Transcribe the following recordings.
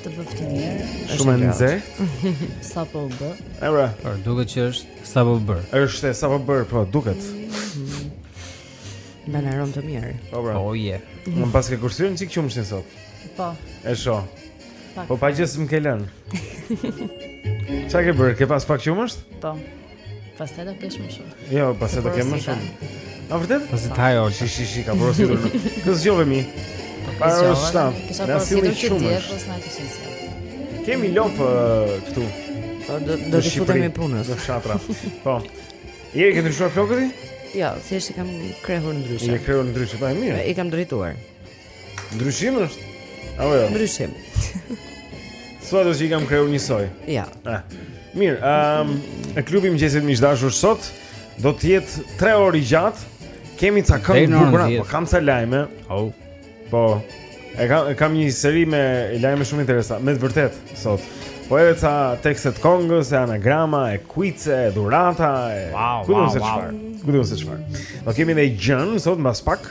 Të bëftë mirë. Shumë nxehtë. Sapo u bë. Era. Po duket që është sapo bër. Është sapo bër, po duket. Mban aromë të mirë. Po bra. Oh yeah. Më pas ke kursyer një çik qumështin sot. Po. E shoh. Po pa gjë s'më ke lënë. Çka ke bër? Ke pas pak qumësht? Po. Pastaj do kesh më shumë. Jo, pastaj do kem më shumë. A vërtet? Po si tha ajo, shi shi shi ka porositur. Kë zgjove moj? Para orës 7. Kisha porositur që ti e pos na kishin sjell. Kemi lopë këtu. Po do do t'i futemi punës. Në fshatra. Po. I ke ndryshuar flokët? Jo, thjesht i kam krehur ndryshe. I ke krehur ndryshe, po e mirë. I kam drejtuar. Ndryshim është? Apo jo? Ndryshim. Sot është që i kam krehur njësoj. Ja. Jo. Eh. Mirë, ehm, um, e klubi i mëngjesit miq të dashur sot do të jetë 3 orë i gjatë. Kemi ca këngë të bukura, po kam ca lajme. Oh. Po. E kam e kam një seri me lajme shumë interesante, me të vërtetë sot. Po edhe ca tekste të këngës, e anagrama, e kuice, e dhurata, e wow, kujtëm wow, se çfarë. Wow. Kujtëm se çfarë. Do kemi edhe lojën sot mbas pak.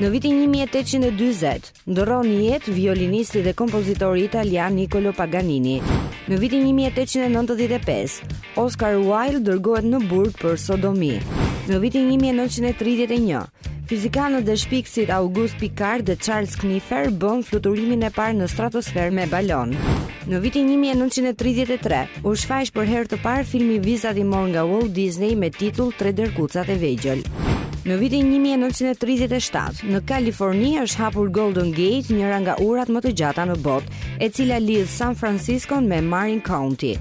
Në vitin 1840, ndërron jetë violinisti dhe kompozitori italian Niccolo Paganini. Në vitin 1895, Oscar Wilde dërgohet në burg për sodomi. Në vitin 1931, fizikanët dhe shpikësit Auguste Piccard dhe Charles Kipfer bënë fluturimin e parë në stratosferë me balon. Në vitin një mijë e nëntëqind e tridhjetë e tre, u shfaq për herë të parë filmi vizatimor nga Walt Disney me titull Tre derkucat e vegjël. Në vitin 1937, në Kaliforni është hapur Golden Gate, njëra nga urat më të gjata në botë, e cila lidh San Franciscon me Marin County.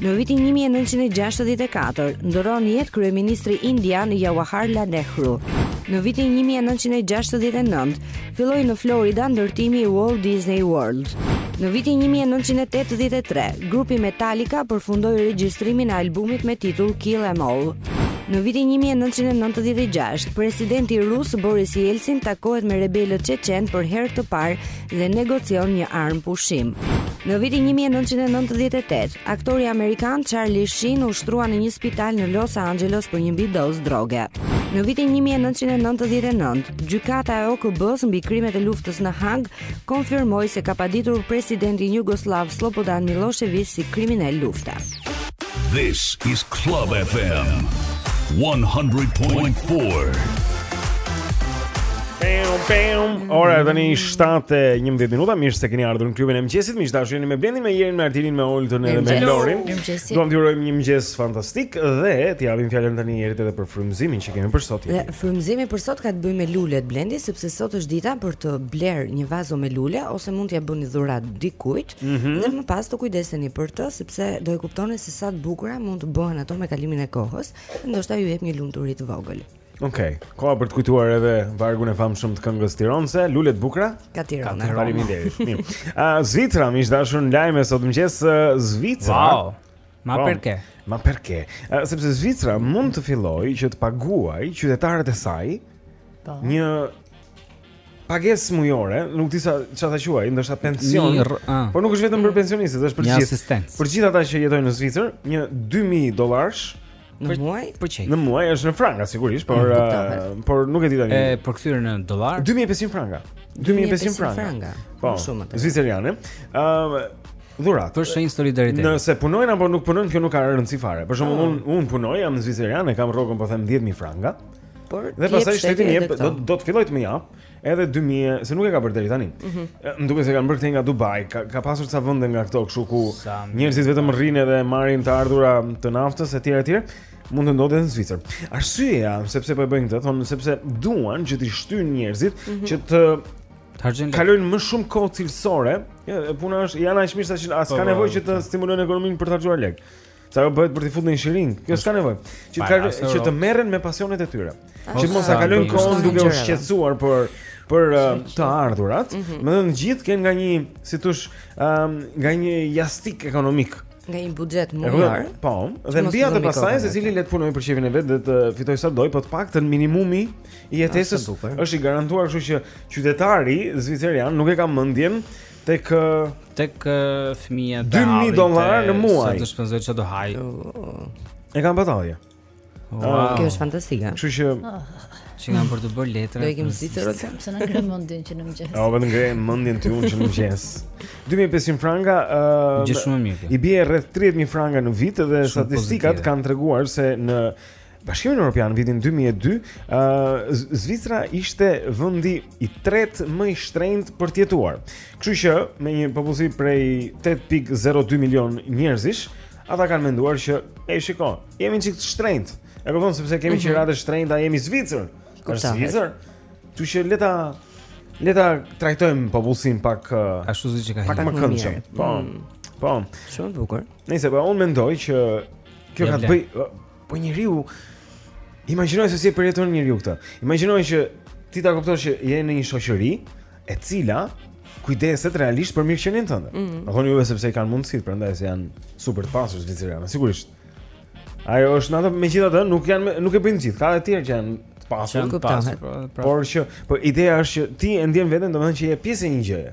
Në vitin 1964, ndërron jetë kryeministri indian Jawaharlal Nehru. Në vitin 1969, Filloi në Florida ndërtimi i Walt Disney World. Në vitin një mijë e nëntëqind e tetëdhjetë e tre, grupi Metallica përfundoi regjistrimin e albumit me titull Kill 'Em All. Në vitin një mijë e nëntëqind e nëntëdhjetë e gjashtë, presidenti rus Boris Yeltsin takohet me rebelët çeçenë për herë të parë dhe negocion një armëpushim. Në vitin një mijë e nëntëqind e nëntëdhjetë e tetë, Aktori amerikan Charlie Sheen u shtrua në një spital në Los Angeles për një mbidozë droge. Në vitin 1999, gjykata e OKB-s mbi krimet e luftës në Hagë konfirmoi se ka paditur presidentin jugosllav Slobodan Milošević si kriminel lufte. This is Club FM 100.4. Pem pem. Ora tani 7:11 minuta, mirë se keni ardhur në klubin e mëngjesit. Miq të dashur, jeni me Blendin, me Jerin, me Artinin, me Oltën dhe me Lorin. Duam t'ju urojmë një mëngjes fantastik dhe t'i japim fjalën tani Jerit edhe për frymëzimin që kemi për sot. Dhe frymëzimi për sot ka të bëjë me lulet Blendi, sepse sot është dita për të blerë një vazo me lule ose mund t'ia bëni dhuratë dikujt mm -hmm. dhe më pas të kujdeseni për të sepse do e kuptoni se sa të bukura mund të bëhen ato me kalimin e kohës. Ndoshta ju jep një lumturi të vogël. Okej, okay. koha për të kujtuar edhe vargun e famshëm të këngës Tironse, Lule t'bukra. Ka Tirona. Ka faleminderit. Mirë. Ë Zvicra, m'i shtë dashur në lajme sot në mëngjes Zvicra. Wow. Ma po, perché? Ma perché? Uh, sepse Zvicra mund të fillojë që të paguajë qytetarët e saj. Po. Një pagesë mujore, nuk di se çfarë ta quaj, ndoshta pension. Ah. Por nuk është vetëm për mm. pensionistët, është për gjithë. Për gjithë ata që jetojnë në Zvicër, një 2000 dollarësh në muaj për qejf. Në muaj është në franga sigurisht, por mm, por nuk e di tani. E përkthyer në dollar? 2500 franga. 2500 franga. franga. Po, shumë atë. Zviceriane. Ëm Dhuratë. Për shenjë solidariteti. Nëse punojnë apo nuk punojnë, kjo nuk ka rëndësi fare. Për shembull, ah. unë unë punoj, jam zviceriane, kam rrogën po them 10000 franga. Por dhe pastaj shteti më jep do do të fillojë të më japë edhe 2000, se nuk e ka bërë deri tani. Mm -hmm. Më duket se kanë bërë këtë nga Dubai, ka, ka pasur ca vende nga këto kështu ku njerëzit vetëm rrinë dhe marrin të ardhurat e naftës etj etj. Mund të ndodhë edhe në Zvicër. Arsyeja sepse po e bëjnë këtë, thonë sepse duan që të shtyjnë njerëzit mm -hmm. që të kalojnë më shumë kohë cilësore. Ja, puna është janë aq mirë sa që as po, ka po, nevojë që të po. stimulojnë ekonominë për të harxhuar lekë. Se ajo bëhet për t'i futur në xhiro. Kjo s'ka nevojë. Që të kalojnë që të merren me pasionet e tyre. Që mos ta kalojnë kohën duke u shqetësuar për për uh, të ardhurat, mm -hmm. domethënë të gjithë kenë nga një, si të thuash, um, nga një jastik ekonomik. Nga një buxhet mujor. Po, dhe mbi atë pasaj secili le të punojë për qejfin e vet dhe të fitojë sa të dojë, po të paktën minimumi i jetesës është i garantuar, kështu që qytetari zviceran nuk e ka mendjen Tek tek fëmia ta. 2000 dollarë në muaj. Sa të shpenzojë ç'do hajë. E kam batalje. Wow. Ah, kjo është fantastike. Kështu që që kanë për të bërë letra. Do ikim Zvicër, pse na ngre mendjen që në mëngjes. Po vetëm ngre mendjen ty unë që në mëngjes. 2500 franga, ë, uh, shumë mirë. I bie rreth 30000 franga në vit dhe statistikat kanë treguar se në Bashkimin Europian vitin 2002, uh, Zvicra ishte vendi i tretë më i shtrenjtë për të jetuar. Kështu që me një popullsi prej 8.02 milion njerëzish, ata kanë menduar që e shiko, jemi çik të shtrenjtë. E kupton sepse kemi mm -hmm. qira të shtrenjta, jemi Zvicër. Është Zvicër. Kështu që le ta le ta trajtojmë popullsinë pak uh, ashtu siç e ka. Pak më këndshëm. Po. Mm. Po. Shumë bukur. Nëse po unë mendoj që kjo ka të bëjë Po njeriu imagjinoj se si e përjeton njeriu këtë. Imagjinoj që ti ta kuptosh që je në një shoqëri e cila kujdeset realisht për mirëqenien tënde. Mm -hmm. Apo ju sepse i kanë mundësitë, prandaj se janë super të pasur zvicerianë, sigurisht. Ajo është natë megjithatë nuk janë nuk e bëjnë gjithë, ka edhe të tjerë që janë të pasur, të pasur. Po, pra. Por që, po ideja është që ti e ndjen veten domethënë që je pjesë e një gjëje.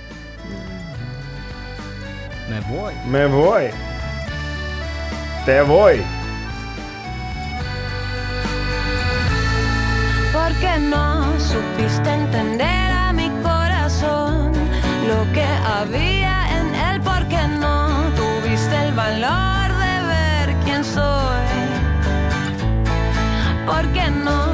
Me voj. Me voj. Te voj. qué no supiste entender a mi corazón lo que había en él, qué no tuviste el valor de ver quién soy, ¿Por qué no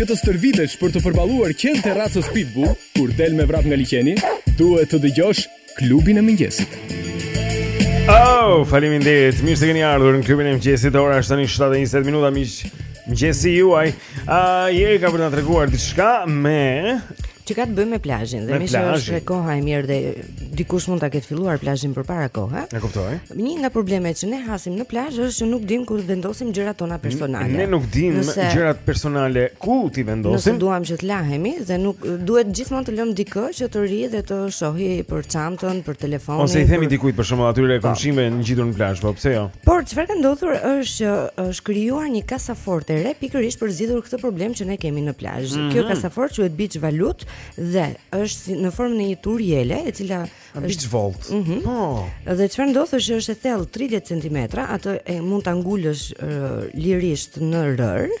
Që të stërvitesh për të përballuar qentë e racës pitbull, kur del me vrap nga liqeni, duhet të dëgjosh klubin e mëngjesit. Oh, faleminderit, mirë se keni ardhur në klubin e mëngjesit, ora është tani 7.20 minuta, miq mëngjesi juaj. A jeri ka për të treguar diçka me që ka të bëjë me plazhin dhe më shumë është koha e mirë dhe dikush mund ta ketë filluar plazhin përpara kohe. E kuptoj. Një nga problemet që ne hasim në plazh është që nuk dimë ku t'i vendosim gjërat tona personale. Ne nuk dimë nëse... gjërat personale ku t'i vendosim. Ne duam që të lahemi dhe nuk duhet gjithmonë të lëmë dikë që të rri dhe të shohë për çantën, për telefonin. Ose i themi për... dikujt për shembull atyre po. komshinëve ngjitur në plazh, po pse jo? Por çfarë ka ndodhur është që është krijuar një kasafortë e re pikërisht për të zgjidhur këtë problem që ne kemi në plazh. Mm -hmm. Kjo kasafortë quhet Beach Valut dhe është si në formën e një turjele, e cila është Beach Vault. Mm -hmm. oh. Dhe çfarë ndodh është që është e thellë 30 cm, atë e mund ta ngulësh uh, lirisht në rërë.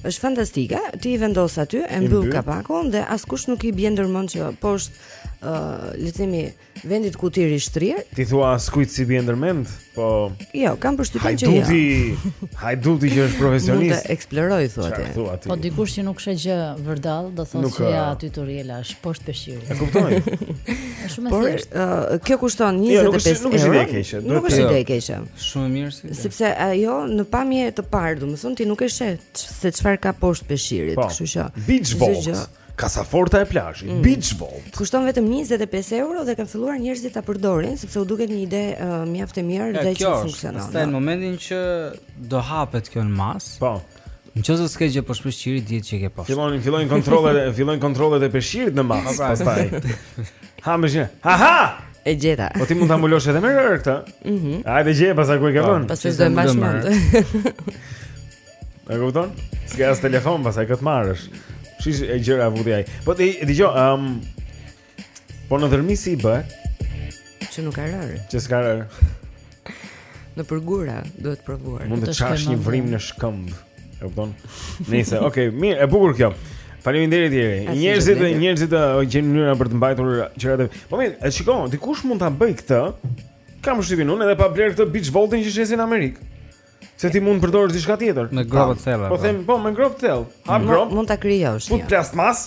Është fantastike. Ti i vendos aty, e mbyll kapakun dhe askush nuk i bjen ndërmend që poshtë ë uh, le të themi vendit ku ti rri shtrirë. Ti thua askujt s'i bjen ndërmend? Po. Jo, kam përshtypjen që jo. Hajduti, hajduti që është profesionist. Mund të eksplorojë thua ti. Po dikush që nuk sheh gjë vërdall, do thotë nuk, se ja aty turjela është poshtë peshqirit. E kuptoj. Është shumë e thjeshtë. Por uh, kjo kushton 25 euro. Nuk është ide e keqe. Nuk është ide e keqe. Shumë mirë. Sepse ajo në pamje të parë, domethënë ti nuk e sheh se çfarë ka poshtë peshqirit, po. kështu që. Beach Vault. Kasaforta e plazhit, mm. Beach Vault. Kushton vetëm 25 euro dhe kanë filluar njerëzit ta përdorin sepse u duket një ide uh, mjaft e mirë dhe që funksionon. Kjo është në momentin që do hapet kjo në masë. Po. Në qoftë se s'ke gjë poshtë peshqirit, dihet që ke poshtë. Fillojnë fillojnë kontrollet, fillojnë kontrollet e peshqirit në masë, pra, pastaj. Ha më shë. Ha ha. E gjeta. Po ti mund ta mbulosh edhe me rërë këtë. Mhm. Mm Hajde gjeje pastaj ku e ke po, vënë. Pastaj do të mbash mend. E kupton? S'ka as telefon pastaj kë të marrësh. Shih çë gjëra vuti ai. Po të dëgjoj, ëm um, Po në Dhërmi si i bëhet? Që nuk ka rërë Që s'ka rërë Nëpër gurë duhet provuar Mund të çash një vrimë në shkëmb E kupton Nejse, oke, okay, mirë, e bukur kjo Faleminderit jeri. Njerëzit, njerëzit gjejnë mënyra për të mbajtur gjërat. Po mirë, e shikon, dikush mund ta bëjë këtë. Kam përshtypjen unë edhe pa blerë këtë beach voltin që shesin në Amerikë. Se ti mund të përdorësh diçka tjetër. Me gropë të thellë. Po, po them, po me gropë të thellë. Hap gropë. Mund ta krijosh. Fut plastmas.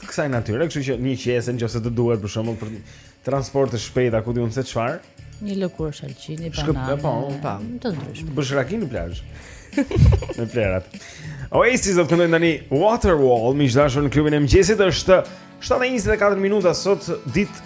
të kësaj natyre, kështu që një qese nëse të duhet për shembull për transport të shpejtë apo ku di unë se çfarë. Një lëkurë shalqini banane. Po, pa. Të ndryshme. Bësh rakin në plazh. Me plehrat. Oasis do të këndojnë tani Wonderwall, miq të dashur në klubin e mëngjesit është 7:24 minuta sot ditë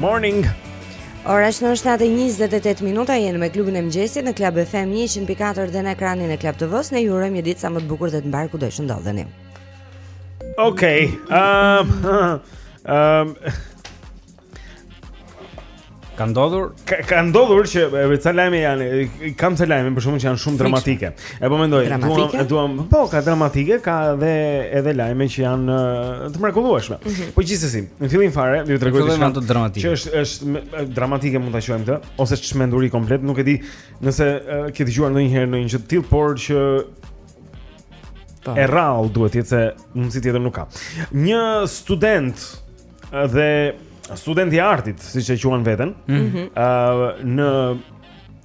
Morning. Ora është në 7:28 minuta jeni me klubin e mëngjesit në Club FM 104 dhe në ekranin e Club TV-s ne ju urojmë një ditë sa më të bukur dhe të mbarë kudo që ndodheni. Okej. Okay, um, um, Ka ndodhur? Ka, ka ndodhur që ca lajme janë, kam ca lajme për shkakun që janë shumë dramatike. E po mendoj, duam e duam, po ka dramatike, ka edhe edhe lajme që janë të mrekullueshme. Mm -hmm. Po gjithsesi, në fillim fare ju tregoj diçka dramatike. Që është është dramatike mund ta quajmë këtë ose çmenduri komplet, nuk e di nëse uh, ke dëgjuar ndonjëherë ndonjë gjë të tillë, por që Ta. Po. E rrallë duhet të jetë se mundësi tjetër nuk ka Një student Dhe studenti i artit, siç e quan veten, ëh mm -hmm. uh, në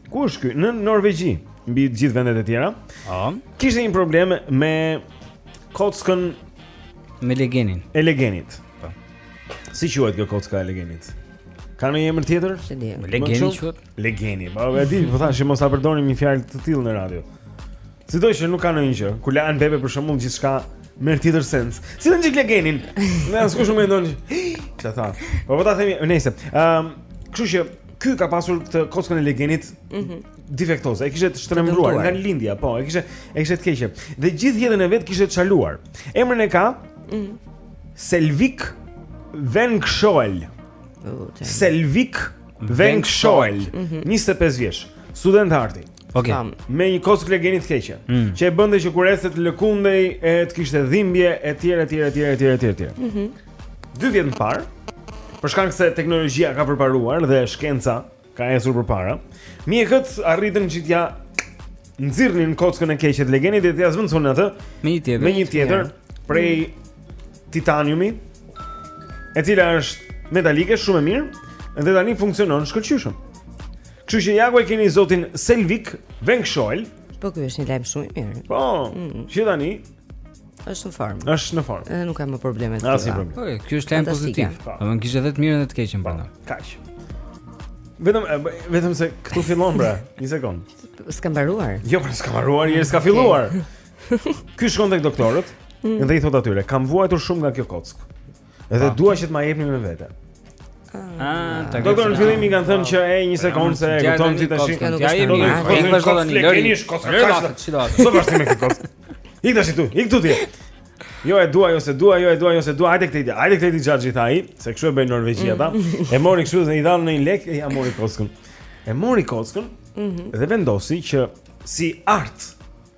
ku është ky? Në Norvegji, mbi të gjithë vendet e tjera. Ëh. Kishte një problem me kockën me legenin. E legenit. Po. Si quhet kjo kocka e legenit? Ka ndonjë emër tjetër? Legeni quhet. Legeni. Po e di, po thashë që mos ta përdorim një fjalë të tillë në radio. Sido që nuk ka ndonjë gjë. Kur lan bebe për shembull gjithçka merr tjetër sens. Si ndonjë legenin. Ne askush nuk mendon. Çfarë tha? Po po ta themi, nëse. Ëm, kështu që ky ka pasur këtë kockën e legenit. Mhm. Defektoze, e kishte shtrembruar nga lindja, po, e kishte e kishte të keqe. Dhe gjithë jetën e vet kishte çaluar. Emrin e ka? Mhm. Selvik Venkshoel. Selvik Vengshoel, 25 mhm. vjeç, student arti. Okej. Okay. Me një kockë legeni të keqe, mm. që e bënte që kur ecte të lëkundej e të kishte dhimbje etj etj etj etj etj etj. Mhm. Dy vjet më parë, për shkak se teknologjia ka përparuar dhe shkenca ka ecur përpara, mjekët arritën që t'ia nxirrnin kockën e keqe të legenit dhe t'ia zëvendësonin atë me një tjetër, me një tjetër prej titaniumi, e cila është metalike shumë e mirë dhe tani funksionon shkëlqyshëm. Kështu që ja ku e keni zotin Selvik Vengshoel. Po ky është një lajm shumë i mirë. Po, mm. që tani është në formë. Është në formë. Edhe nuk ka më probleme të tjera. Po, ky është lajm pozitiv. Po. Do të thonë kishte edhe të mirën dhe të keqen brenda. Po, kaq. Vetëm vetëm se këtu fillon pra, një sekond. S'ka mbaruar. Jo, pra s'ka mbaruar, njeri s'ka filluar. Ky shkon tek doktorët mm. dhe i thot atyre, kam vuajtur shumë nga kjo kockë. Edhe pa. dua që të ma jepni me vete. Ah, ta Doktor në fillim i kanë thënë që ej një sekondë se e kupton ti tash. Ja jemi, ne kemi vazhdo tani. Ne kemi një kockë kaq. Çfarë vazhdon me këtë kockë? Ik tash ti, ik tu ti. Jo e dua, jo se dua, jo e dua, jo se dua. Hajde këtë ide. Hajde këtë ide xhaxhi tha ai, se kështu e bën Norvegjia ta. Mm. E mori kështu dhe i dhanë në një lek e ja mori kockën. E mori kockën. Mhm. Dhe vendosi që si art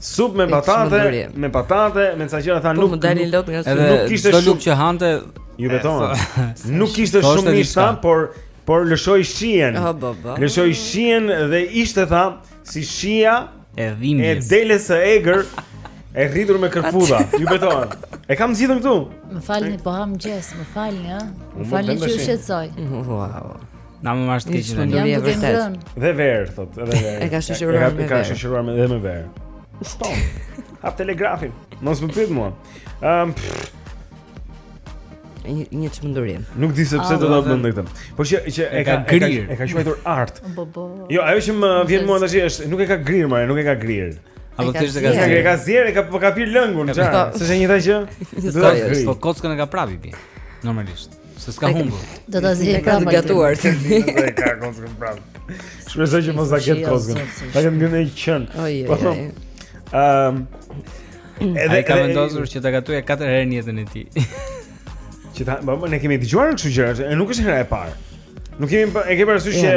Sup me patate, me patate, me ca gjëra tha po, nuk. Po dalin lot nga sytë. Nuk kishte shumë lup që hante. Ju betohem. Nuk kishte shumë mish tha, por por lëshoi shijen. Lëshoi shijen dhe ishte tha si shija e dhimbjes. E deles së egër e rritur me kërpudha. Ju betohem. E kam zgjidhur këtu. Më falni po ha mëngjes, më falni, ha. Më falni që ju shqetësoj. Wow. Na më marsh të keqen e vërtet Dhe verë, thot, dhe verë E ka shoqëruar me verë E ka shoqëruar me dhe me verë Stop Hap telegrafin Mos më pyt mua um, një, një çmendurim. Nuk di se pse do ta bënte këtë. Por që që e ka grir, e ka quajtur art. Jo, ajo që më vjen mua tash është nuk e ka grir më, nuk e ka grir. Apo thjesht e ka zier. E ka zier, e ka po ka pir lëngun, çfarë? S'është e njëjta gjë? Po kockën e ka prapë pi. Normalisht. Se s'ka humbur. Do ta ziejë prapë. Ka gatuar ti. Ka kockën prapë. Shpresoj që mos ta ketë kockën. Ta ketë ngënë një qen. Po. Ehm. Edhe ai ka vendosur që ta gatojë katër herë në jetën e tij. Që ta, po ne kemi dëgjuar kështu gjëra, e nuk është hera e parë. Nuk kemi e ke parasysh që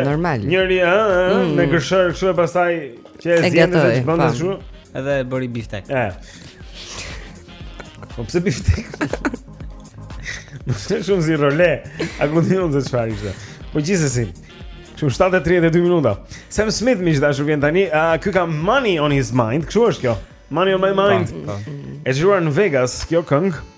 njëri e mm. me gërshër kështu e pastaj që e zien dhe të bën kështu. Edhe e bëri biftek. Ëh. Po pse biftek? Nuk është shumë si role. A ku di unë se çfarë ishte? Po gjithsesi. Kështu 7:32 minuta. Sam Smith miq të dashur vjen tani. A ky ka money on his mind? Kështu është kjo. Money on my mind. Po, po. E xhiruar në Vegas kjo këngë.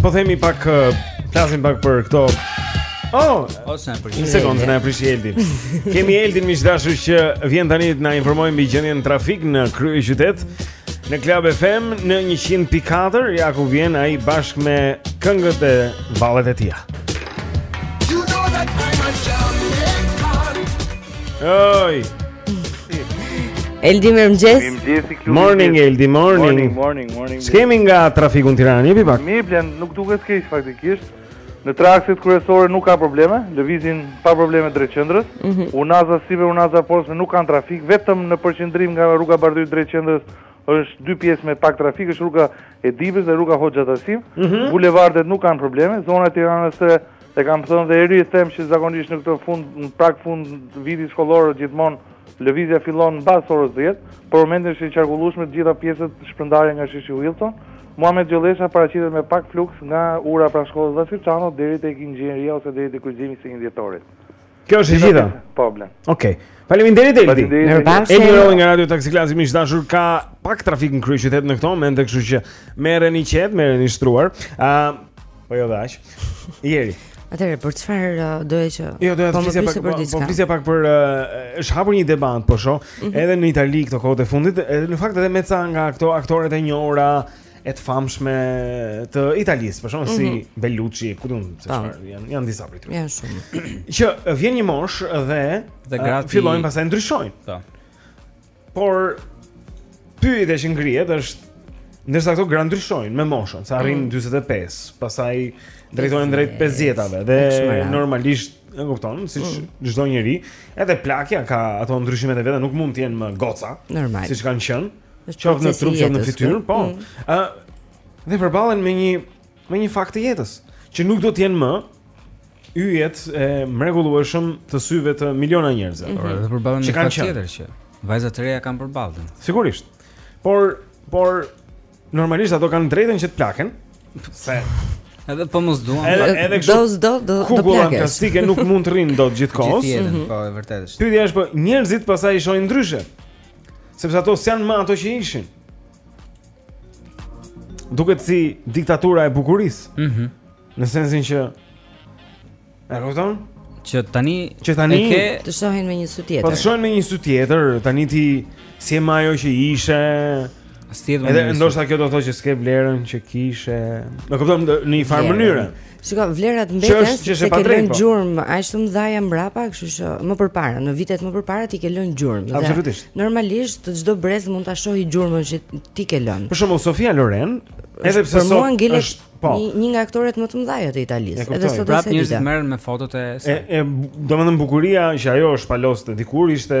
Po themi pa flasim pak për këto Oh, ose na prish. Një sekondë na prish Eldin. Kemi Eldin miq të dashur që vjen tani të na informojë mbi gjendjen e trafikut në kryeqytet. Në Club FM në 100.4 ja ku vjen ai bashkë me këngët e vallet e tija. Oj. Eldi mirëmëngjes. Morning Eldi, morning. Morning, morning, morning. Ç'kemi nga trafiku në Tiranë, jepi pak. Mi blen, nuk duket keq faktikisht. Në tre akset kryesore nuk ka probleme, lëvizin pa probleme drejt qendrës. Mm -hmm. Unaza e sipërme unaza e poshtme nuk kanë trafik, vetëm në përqendrim nga rruga Bardhyl drejt qendrës është dy pjesë me pak trafik, është rruga e Dibrës dhe rruga Hoxha Tahsim. Mm -hmm. Bulevardet nuk kanë probleme, zona e Tiranës E kam thënë dhe e rithem që zakonisht në këtë fund, në prag fund të vitit shkollor gjithmonë lëvizja fillon mbas orës 10, por momentin është e qarkullueshme të gjitha pjesët shpërndarja nga sheshi Wilson, Muhamet Gjollesha paraqitet me pak fluks nga ura pranë shkollës Vasil Shanto deri tek inxhinieria ose deri te kryqëzimi i 21 Dhjetorit. Kjo është e gjitha. Po blen. Okej. Okay. Faleminderit Eldi. Faleminderit. Eldi Rodha nga Radio Taxi Class miq të dashur ka pak trafik në kryeqytet në këto momente, kështu që merreni qetë, merreni shtruar. Ë, uh, po jo dash. Ieri. Atëherë për çfarë uh, doje që jo, doja po po flisja pak, për po, diçka. Po flisja pak për uh, është hapur një debat po shoh, mm -hmm. edhe në Itali këto kohët e fundit, edhe në fakt edhe me ca nga këto aktorët e njohura, e të famshme të Italisë, për shkak se mm -hmm. si Bellucci, ku di unë se çfarë, janë janë disa prej tyre. Janë shumë. Që vjen një moshë dhe dhe gratë fillojnë pastaj ndryshojnë. Po. Por pyetja që ngrihet është ndërsa këto gra ndryshojnë me moshën, sa arrijnë mm -hmm. 45, pastaj drejtohen drejt 50-tave dhe normalisht e kupton, si mm. çdo njeri, edhe plakja ka ato ndryshimet e veta, nuk mund të jenë më goca, siç kanë qenë. qoftë në trup, qoftë në fytyrë, po. Mm. Ë uh, dhe përballen me një me një fakt të jetës, që nuk do të jenë më yjet e mrekullueshëm të syve të miliona njerëzve. Mm -hmm. Dhe përballen me fakt tjetër që vajza të reja kanë përballë. Sigurisht. Por por normalisht ato kanë të drejtën që të plaken. Se Edhe po mos duan. Edhe edhe kështu. Do s'do do plaken. Plastike nuk mund të rrinë dot gjithë kohës. Gjithë jetën, mhm. po e vërtetë është. Pyetja është po njerëzit pastaj i shohin ndryshe. Sepse ato s'janë më ato që ishin. Duket si diktatura e bukurisë. Mhm. Mm në sensin që e kupton? Që tani që tani ke... të shohin me një sy tjetër. Po të shohin me një sy tjetër, tani ti s'je më ajo që ishe. Asgjë tjetër. Edhe ndoshta kjo do të thotë që s'ke vlerën që kishe. Më kupton në një farë mënyre. Shiko vlerat mbeten se ke lënë po. gjurmë aq të mëdha mbrapa, kështu që më përpara, në vitet më përpara ti ke lënë gjurmë. Absolutisht. Normalisht çdo brez mund ta shohë gjurmën që ti ke lënë. Për shembull Sofia Loren, edhe pse sot mua ngele po. një, një nga aktoret më të mëdha të Italisë, edhe sot prapë njerëzit merren me fotot e saj. E, e domethënë bukuria që ajo shpaloste dikur ishte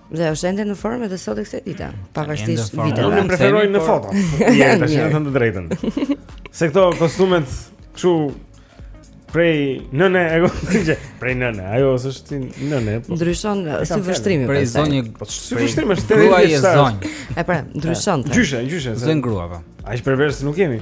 Dhe është ende në formë edhe sot e kësaj dite, pavarësisht viteve. Unë preferoj në foto. Ja, tash e them të drejtën. Se këto kostumet kështu prej nëne e kuptoj, prej nëne, ajo është nënë. Po. Ndryshon si vështrimi. Prej zonjë, po si vështrimi është tërë. Gruaja e zonjë. E pra, ndryshon. Gjyshe, gjyshe. Zën grua po. A aq perversë nuk jemi.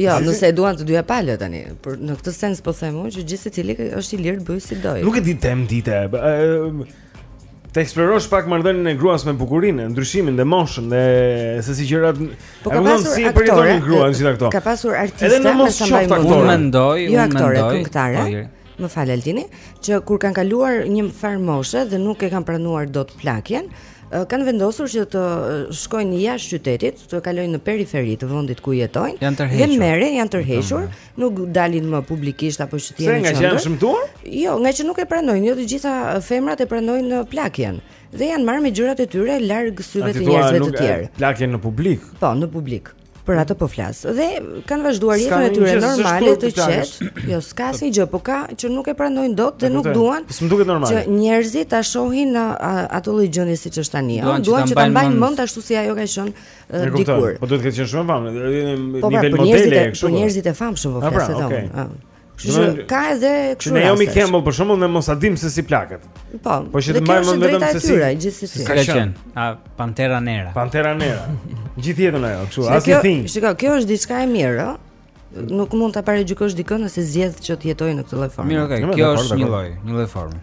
Jo, nëse e duan të dyja palë tani, por në këtë sens po them unë që gjithsecili është i lirë të bëjë si dojë. Nuk e di tem dite. Të eksplorosh pak marrëdhënien e gruas me bukurinë, ndryshimin dhe moshën dhe se si gjërat po ka pasur si aktore, gruan si këto. Ka pasur artiste me sa më mund. Unë mendoj, jo unë aktore, mendoj. Këngëtare. Po, Më fal Altini, që kur kanë kaluar një farë moshe dhe nuk e kanë pranuar dot plakjen, kanë vendosur që të shkojnë jashtë qytetit, të kalojnë në periferi të vendit ku jetojnë. Janë tërhequr. Dhe merre janë tërhequr, nuk dalin më publikisht apo që të jenë në qendër. Se nga që janë shëmtuar? Jo, ngaqë nuk e pranojnë, jo të gjitha femrat e pranojnë plakjen dhe janë marrë me gjërat e tyre larg syve të njerëzve të tjerë. Plakjen në publik. Po, në publik. Për atë po flas. Dhe kanë vazhduar jetën e tyre normale të qetë. Jo, s'ka asnjë gjë, po ka që nuk e pranojnë dot dhe nuk duan. S'm duket normale. Që njerëzit ta shohin në atë lloj gjendje siç është tani. Jo, duan që ta mbajnë mend ashtu si ajo ka qenë dikur. Po duhet të ketë qenë shumë e famshme. Po pra, për njerëzit e famshëm po flas atë. Kështu që ka edhe kështu. Naomi Campbell për shembull ne mos ta dimë se si plaket. Po. Po që të mbajmë vetëm se si. Gjithsesi. Ka qenë. A Pantera Nera. Pantera Nera. Gjithë jetën ajo, kështu, si i thonë. Shiko, kjo është diçka e mirë, ëh. Nuk mund ta paragjykosh dikën nëse zgjedh që të jetojë në këtë lloj forme. Mirë, okay. Kjo është një lloj, një lloj forme.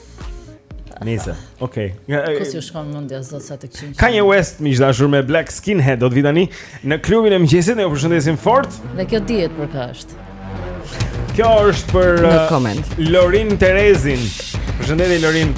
Nice. Okej. Okay. Kush ju shkon mendja sot sa të këqinj. Ka një West miq dashur me Black Skinhead do të vijë tani në klubin e mëngjesit ne ju përshëndesim fort. Dhe kjo dihet për kë është. Kjo është për uh, Lorin Terezin. Përshëndetje Lorin.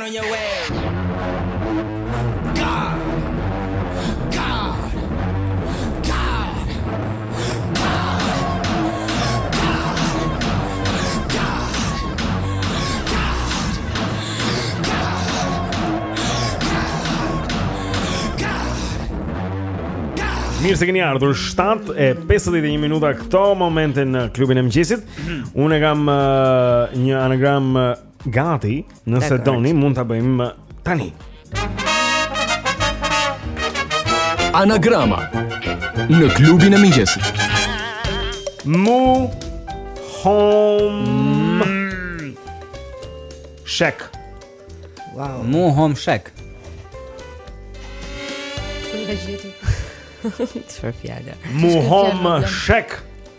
Mirë se keni ardhur 7:51 minuta këto momente në klubin e mëngjesit. Unë kam uh, një anagram uh, Gati, nëse doni mund ta bëjmë tani. Anagrama në klubin e mëngjesit. Mu home shek. Wow. Mu home shek. Çfarë fjalë? Mu home shek.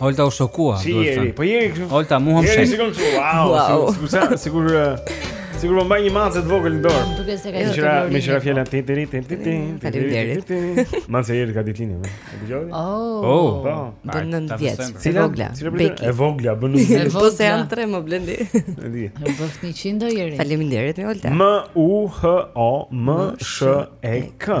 Olta u shokua, si duhet të. Po jeri kështu. Olta mu hom shek. Sikur kështu. Wow, wow. sikur sikur sikur po mban një mace të vogël në dorë. Duket se ka qenë Lori. Meqë ra fjala ti ti ti ti ti. Faleminderit. Macja e Jerit ka ditëlindjen. E dëgjoni? Oh. Oh. Po. Bën 9 vjet. Si vogla. Beki. E vogla bën 9 vjet. Po se janë tre më blendi. E di. U bëftë 100, o Jeri. Faleminderit me Olta. M U H O M S H E K.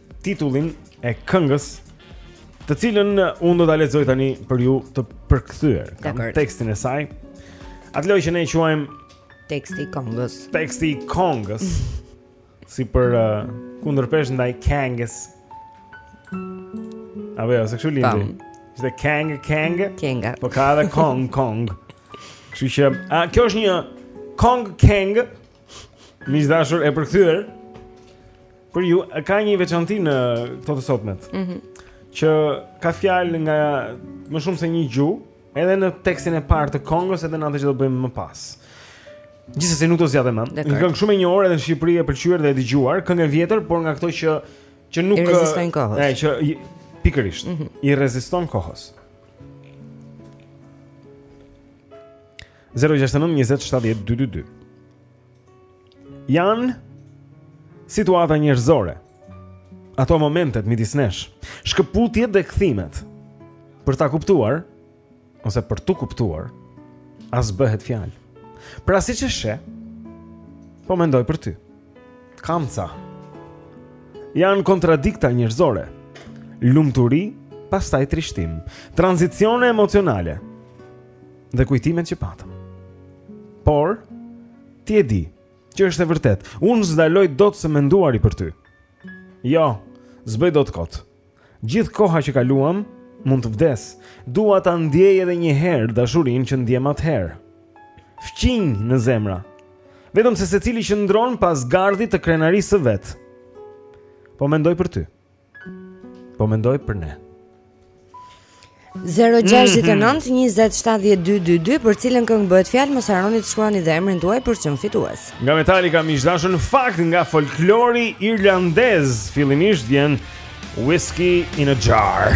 titullin e këngës të cilën unë do ta lexoj tani për ju të përkthyer tekstin e saj. Atë lojë që ne e quajmë teksti i kongës. Teksti i kongës. si për uh, kundërpeshë ndaj këngës. A vjen se kështu lindi. Ishte këng këng? Kënga. Po ka edhe kong kong. Kështu që, a kjo është një kong këng Miq të dashur, e përkthyer. Për ju ka një veçanti në këto të sotmet. Mhm. Mm që ka fjalë nga më shumë se një gjuhë, edhe në tekstin e parë të kongës edhe në atë që do bëjmë më pas. Gjithsesi nuk do zgjatem më. Një këngë shumë e njohur edhe në Shqipëri e pëlqyer dhe e dëgjuar, këngë e vjetër, por nga këto që që nuk rezistojnë kohës. Ëh, që pikërisht mm -hmm. i reziston kohës. 069 20 70 222 Janë situata njerëzore. Ato momentet midis nesh, shkëputjet dhe kthimet. Për ta kuptuar ose për t'u kuptuar, as bëhet fjalë. Pra siç e sheh, po mendoj për ty. Kam ca. Janë kontradikta njerëzore. Lumturi, pastaj trishtim, tranzicione emocionale. dhe kujtimet që patëm. Por ti e di që është e vërtetë. Unë s'ndaloj dot së menduari për ty. Jo, s'bëj dot kot. Gjithë koha që kaluam mund të vdesë. Dua ta ndjej edhe një herë dashurinë që ndjemë atëherë. Fqinj në zemra. Vetëm se secili qëndron pas gardhit të krenarisë së vet. Po mendoj për ty. Po mendoj për ne. 0692070222 për cilën këngë bëhet fjalë mos harroni të shkruani dhe emrin tuaj për të qenë fitues. Nga Metallica miq të dashur në fakt nga folklori irlandez fillimisht vjen Whiskey in a Jar.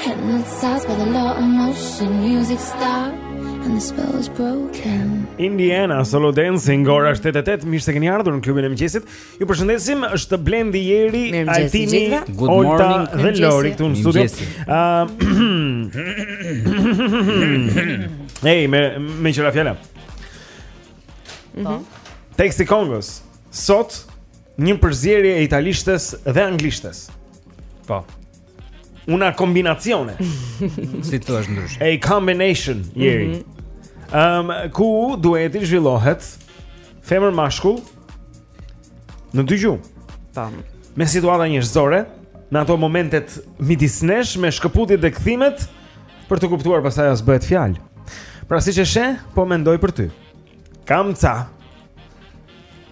Hypnotized by the law of motion Music stop And the spell is broken Indiana, solo dancing, ora 8 e 8 Mirë se keni ardhur në klubin e mëngjesit Ju përshëndesim, është Blendi, Jeri, Altini, Olta dhe Lori Këtu në studio Ej, me, meqë ra fjala mm -hmm. Teksti i kongës Sot Një përzierje e italishtes dhe anglishtes. Po. Una kombinacione. si thua ndryshe? A combination, Eri. Mm -hmm. Um, ku duhet të zhvillohet femër mashkull në dy gjuhë. Tam. Me situata njerëzore, në ato momentet midis nesh me shkëputjet dhe kthimet për t'u kuptuar pastaj as bëhet fjalë. Pra siç e sheh, po mendoj për ty. Kam ca.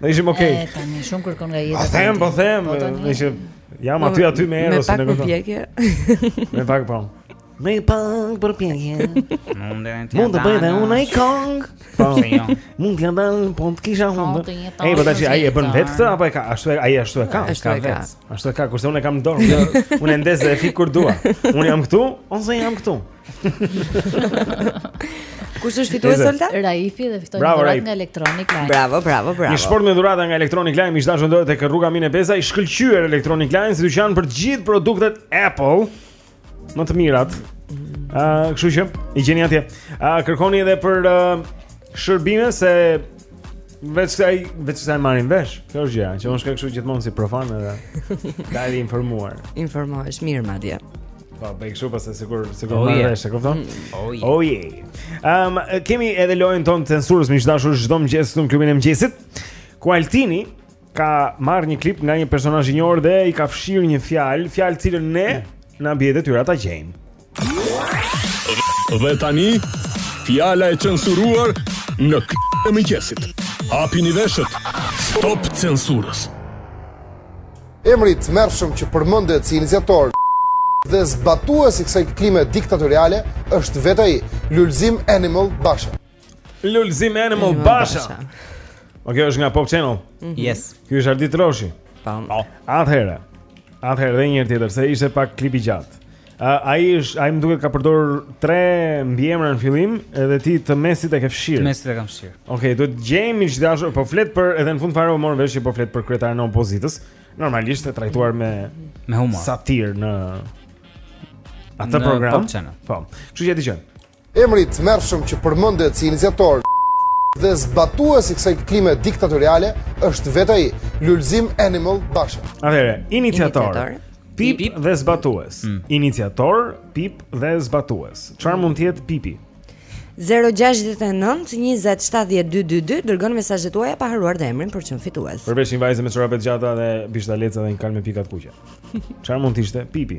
Ne ishim ok. E, ti shumë kërkon nga jeta. Po them, po them, po ne që jam aty aty me Eros në këtë. Me pak po. Me pak përpjekje Mund të bëj dhe unë i kong po. jo. Mund t'ia dal Po të kisha po, mund Ej, po të që aje e bën vetë këtë Apo e ka Ashtu e ka Aje ashtu e ka Ashtu e ka Ashtu e ka Kurse unë e kam në dorë Unë e ndez dhe e fik kur dua Unë jam këtu Unë se jam këtu Kush është fitues Solta? Raifi dhe fiton një dhuratë nga Electronic Line. Bravo, bravo, bravo. Një shportë me dhuratë nga Electronic Line, miq të dashur ndodhet tek rruga Mine Peza, i shkëlqyer Electronic Line, si dyqan për të gjithë produktet Apple më të mirat. Ëh, uh, kështu që i gjeni atje. Ëh, uh, kërkoni edhe për uh, shërbime se veç sa i veç sa marrin vesh. Kjo është gjëja, që unë shkoj kështu gjithmonë si profan edhe dal i informuar. Informohesh mirë madje. Po, bëj kështu pastaj se sikur sikur oh, yeah. rreshe, kupton? Mm, oh yeah. Oh yeah. Ehm, um, kemi edhe lojën tonë të censurës miq të dashur çdo mëngjes këtu në klubin e mëngjesit. Ku Altini ka marrë një klip nga një personazh i njohur dhe i ka fshirë një fjalë, fjalë të cilën ne na mbetet detyra ta gjejmë. Dhe tani fjala e censuruar në klubin e mëngjesit. Hapini veshët. Stop censurës. Emri i tmerrshëm që përmendet si iniciator dhe zbatues i kësaj klime diktatoriale është vetë ai, Lulzim Animal Basha. Lulzim Animal Basha. Ok, është nga Pop Channel. Mhm. Yes. Ky është Ardit Roshi. Tamam. Po. Atëherë. Atëherë dhe një herë tjetër se ishte pak klip i gjatë. Ai është, ai më duket ka përdorur tre mbiemra në fillim, edhe ti të mesit e ke fshirë. Të mesit e kam fshirë. Okej, okay, duhet ta gjejmë miq të dashur, po flet për edhe në fund fare u mor vesh që po flet për kryetarin e opozitës. Normalisht e trajtuar me me humor. Satirë në atë program. Po. Kështu që e dëgjojmë. Emri i tmerrshëm që përmendet si iniciator dhe zbatues i kësaj klime diktatoriale është vetë ai, Lulzim Animal Basha. Atëherë, iniciator, pip, pip dhe zbatues. Mm. Iniciator, pip dhe zbatues. Çfarë mund të jetë pipi? 0-6-9-27-12-2 Dërgoni mesazhet tuaja pa harruar dhe emrin për të qenë fitues Përveç një vajze me çorape të gjata dhe bishtaleca dhe një kalë me pika të kuqe Çfarë mund të ishte? Pipi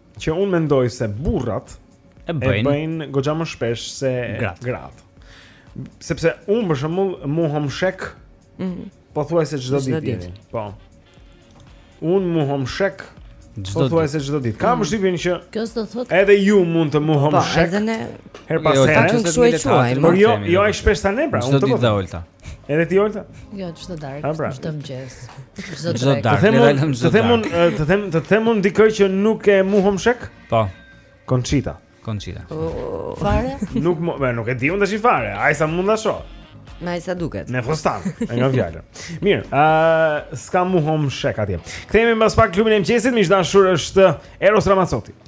Që unë mendoj se burrat e bëjnë goxha më shpesh se gratë. Sepse unë për shembull muhom shek. Mm -hmm. Pothuajse çdo ditë. Po. Unë muhom shek çdo ditë. Po se çdo ditë. Kam përshtypjen mm. që Kjo s'do thotë. Edhe ju mund të muhom po, shek. Po, edhe ne. Herë pas jo, here. Kjo është e quajmë. Por jo, jo aq shpesh tani pra. Çdo ditë Olta. Edhe ti Olta? Jo, çdo darkë, ah, pra. çdo mëngjes. Çdo darkë. Të them unë, të them unë, të them, të them unë dikë që nuk e muhom shek? Po. Conchita. Conchita. Oh. Fare? Nuk, më, nuk e di unë tash fare. Aq sa mund ta shoh. Me sa duket. Me fustan, e nga fjalë. Mirë, ë uh, s'ka muhom shek atje. Kthehemi mbas pak klubin e mëngjesit, miq të dashur është Eros Ramazzotti.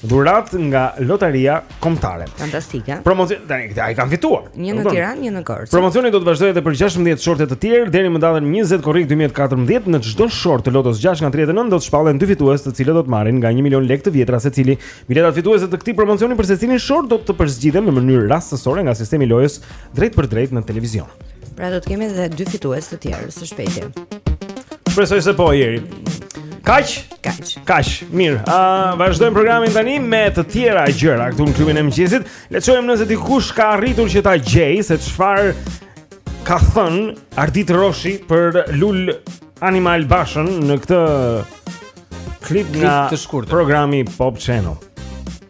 Dhuratë nga lotaria kombëtare. Fantastike. Promocion tani këta i kanë fituar. Një në Tiranë, një në Korçë. Promocioni do të vazhdojë edhe për 16 shorte të tjerë deri më datën 20 korrik 2014 në çdo short të lotos 6 nga 39 do të shpallen dy fitues të cilët do të marrin nga 1 milion lekë të vjetra secili. Biletat fituese të këtij promocioni për secilin short do të përzgjidhen në mënyrë rastësore nga sistemi i lojës drejtpërdrejt në televizion. Pra do të kemi edhe dy fitues të tjerë së shpejti. Shpresoj se po, Jeri. Kaq, kaq. Kaq. Mirë. Ë, uh, vazhdojmë programin tani me të tjera gjëra këtu në klubin e mëngjesit. Le të shohim nëse dikush ka arritur që ta gjejë se çfarë ka thënë Ardit Roshi për Lul Animal Bashën në këtë klip nga programi Pop Channel.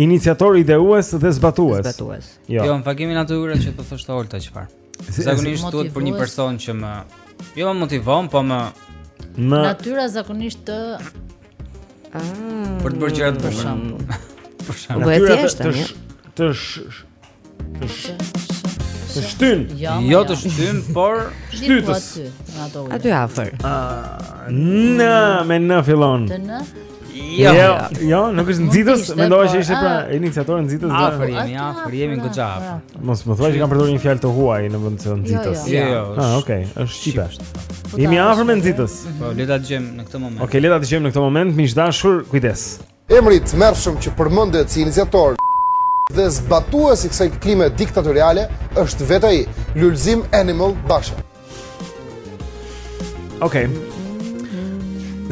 Iniciator ideues dhe zbatues. Zbatues. Jo, jo në fakt kemi natyrën që të thoshte Olta çfarë. Zakonisht duhet për një person që më jo më motivon, po më më natyra zakonisht të ah, për të bërë gjëra të bukura. Për shembull. Për shembull. Të të Të shtyn. Jo, jo të shtyn, por shtytës. Aty afër. Ah, na, me n fillon. Të në? Jo, jo, jo nuk është nxitës, mendova se ishte pra ah. iniciator nxitës do. Afër jemi, afër jemi goxha afër. Ah. Mos më thuaj që kam përdorur një fjalë të huaj në vend të jo, nxitës. Jo, jo. jo. Ah, okay, është shqipe. Jemi afër me nxitës. Po, le ta dëgjojmë në këtë moment. Okay, le ta dëgjojmë në këtë moment, miq të dashur, kujdes. Emri i tmerrshëm që përmendet si iniciator dhe zbatues i kësaj klime diktatoriale është vetë ai, Lulzim Animal Basha. Okej.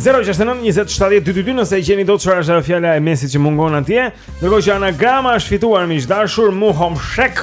069-2722 nëse e gjeni dot çfarë është fjala e mesit që mungon atje Ndërkohë që anagrama është fituar miq të dashur muhom shek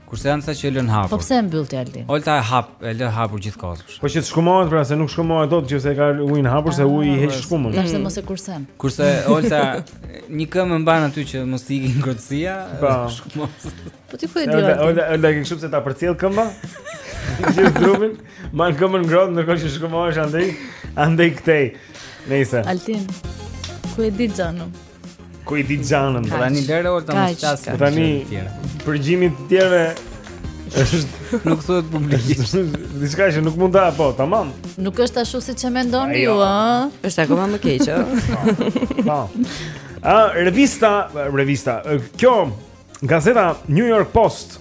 Kurse janë ca që e lënë hapur. Po pse e mbyll ti Altin? Olta e hap, e lë hapur gjithkohë. Po që të shkumohet pra se nuk shkumohet dot nëse e ka ujin hapur se ah, uji i heq shkumën. Tash se mos e kursen. Kurse Olta një këmbë mban aty që mos i ikin ngrohtësia, po. shkumohet. Po ti ku e di? Olta, Olta që kështu se ta përcjell këmba. Gjithë trupin, mban këmbën ngrohtë ndërkohë që shkumohesh andej, andej këtej. Nëse. Altin. Ku e di Xhanu? Ku i di, xhanëm? Po tani lëre Olta mos tas. Po tani përgjimi i të tjerëve është nuk thuhet publikisht. Diçka që nuk mund ta apo, tamam. Nuk është ashtu siç e mendoni ju, ëh. Është akoma më keq, ëh. Po. A revista, revista. Kjo gazeta New York Post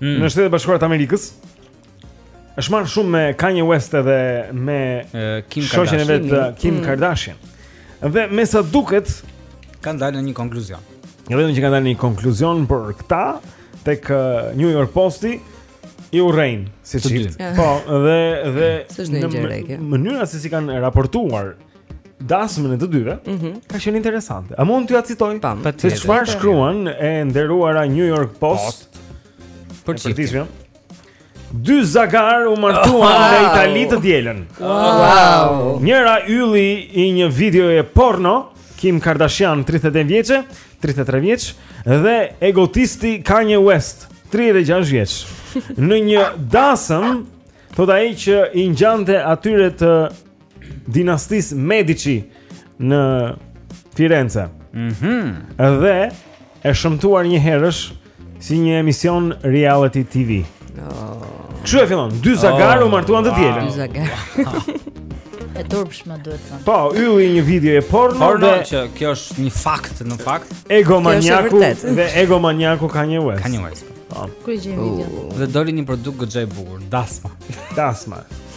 mm. në Shtetet e Bashkuara të Amerikës Është marrë shumë me Kanye West edhe me Kim Kardashian. shoqen e vet Kim mm. Kardashian. Dhe me sa duket kanë dalë në një konkluzion. Jo vetëm që kanë dalë në një konkluzion për këta tek uh, New York Posti i urrejnë siç. Po, dhe dhe në mënyra se si kanë raportuar dasmën e të dyve, mm -hmm. ka qenë interesante. A mund t'jua citoj? Se çfarë shkruan e nderuara New York Post, Post. për çiftin? Dy zagarë u martuan wow. në Itali të dielën. Wow. Njëra ylli i një videoje porno, Kim Kardashian 31 vjeçe, 33 vjeçe dhe egotisti Kanye West 36 vjeç. Në një dasmë, thotë ai që i ngjante atyre të dinastisë Medici në Firence. Mhm. Mm dhe e shëmtuar njëherësh si një emision reality TV. Oh. Kështu e fillon, dy zagarë oh, u martuan të dielën. Wow. Dy zagarë. e turpshme duhet thënë. Po, ylli i një videoje porno porno dhe... që kjo është një fakt në fakt. Egomaniaku dhe egomaniaku Kanye West. Kanye West. Po. Ku i gjejmë video? Dhe doli një produkt goxha i bukur, Dasma. Dasma.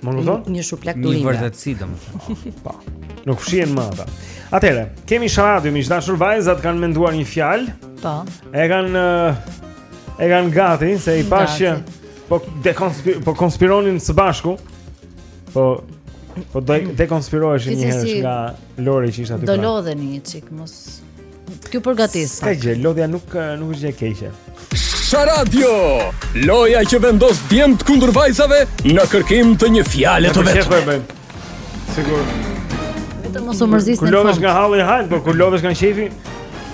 Më kupton? Një shuplakë turinjve. Një vërtetësi domethënë. Po. Nuk fshihen më ata. Atëherë, kemi Sharadio, miq të dashur, vajzat kanë menduar një fjalë. Po. E kanë e kanë gati se i pashë po dekonspir po konspironin së bashku. Po po dekonspiroheshin një herë nga Lori që ishte aty. Do lodheni një çik, mos T'ju përgatis. S'ka gjë, lodhja nuk nuk është gjë e keqe. Sharadio, loja që vendos djemt kundër vajzave në kërkim të një fjale të vetme. Sigur. Vetëm mos u mërzisni. Kur lodhesh nga halli hal, por kur lodhesh nga qejfi,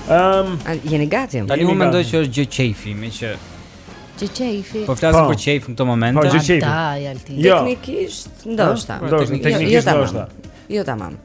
ëm, um, jeni gati. Tani unë mendoj se është gjë qejfi, meqë Gjë qejfi Po flasim po. për qejf në këtë moment Po gjë qejfi Da, jalti jo. Teknikisht, ndoshta Ndoshta, teknikisht jo, jo ndoshta Jo tamam.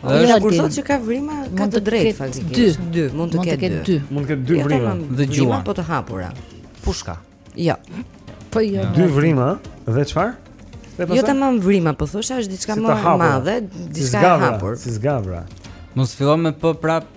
Dhe është kur thotë që ka vrima, ka të drejtë faktikisht. Dy, dy, mund të ketë dy. Mund të ketë dy vrima dhe gjua. Po të hapura. Pushka. Jo. Po jo. Dy vrima dhe çfarë? Jo tamam vrima, po thosha është diçka më e madhe, diçka e hapur. Si zgavra. Mos fillon me p prapë.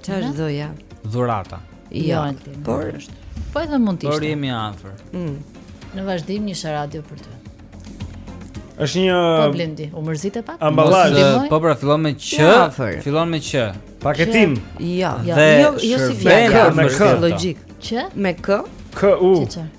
Çfarë është dhëja? Dhurata. Jo, jo por është. Po edhe mund të ishte. Por jemi afër. Mm. Në vazhdim një sharadë për ty. Është një Po blendi, u mërzite pak? Amballazh. Po pra fillon me q, fillon me q. Paketim. Jo, jo, jo, jo si fjalë, me kë logjik. Q? Me kë? K U.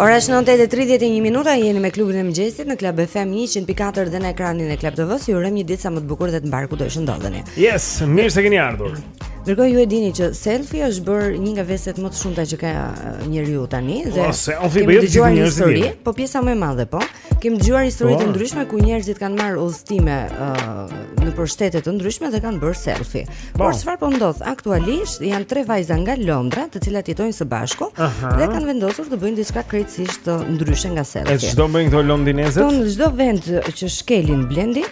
Ora është 9:31 minuta, jeni me klubin e mëngjesit në Club FM 104 dhe në ekranin e Club TV-s. Ju urojmë një ditë sa më të bukur dhe të mbarë kudo që ndodheni. Yes, mirë se keni ardhur. Ndërkohë ju e dini që selfie është bërë një nga veset më të shumta që ka njeriu tani dhe oh, selfie, po kemi dëgjuar një histori, po pjesa më e madhe po. Kemi dëgjuar histori të po. ndryshme ku njerëzit kanë marrë udhëtime uh, nëpër shtete të ndryshme dhe kanë bërë selfie. Po. Por çfarë po ndodh aktualisht? Janë tre vajza nga Londra, të cilat jetojnë së bashku uh -huh. dhe kanë vendosur të bëjnë diçka krejtësisht ndryshe nga selfie. E ç'do bëjnë këto londinezët? Në çdo vend që shkelin Blendi,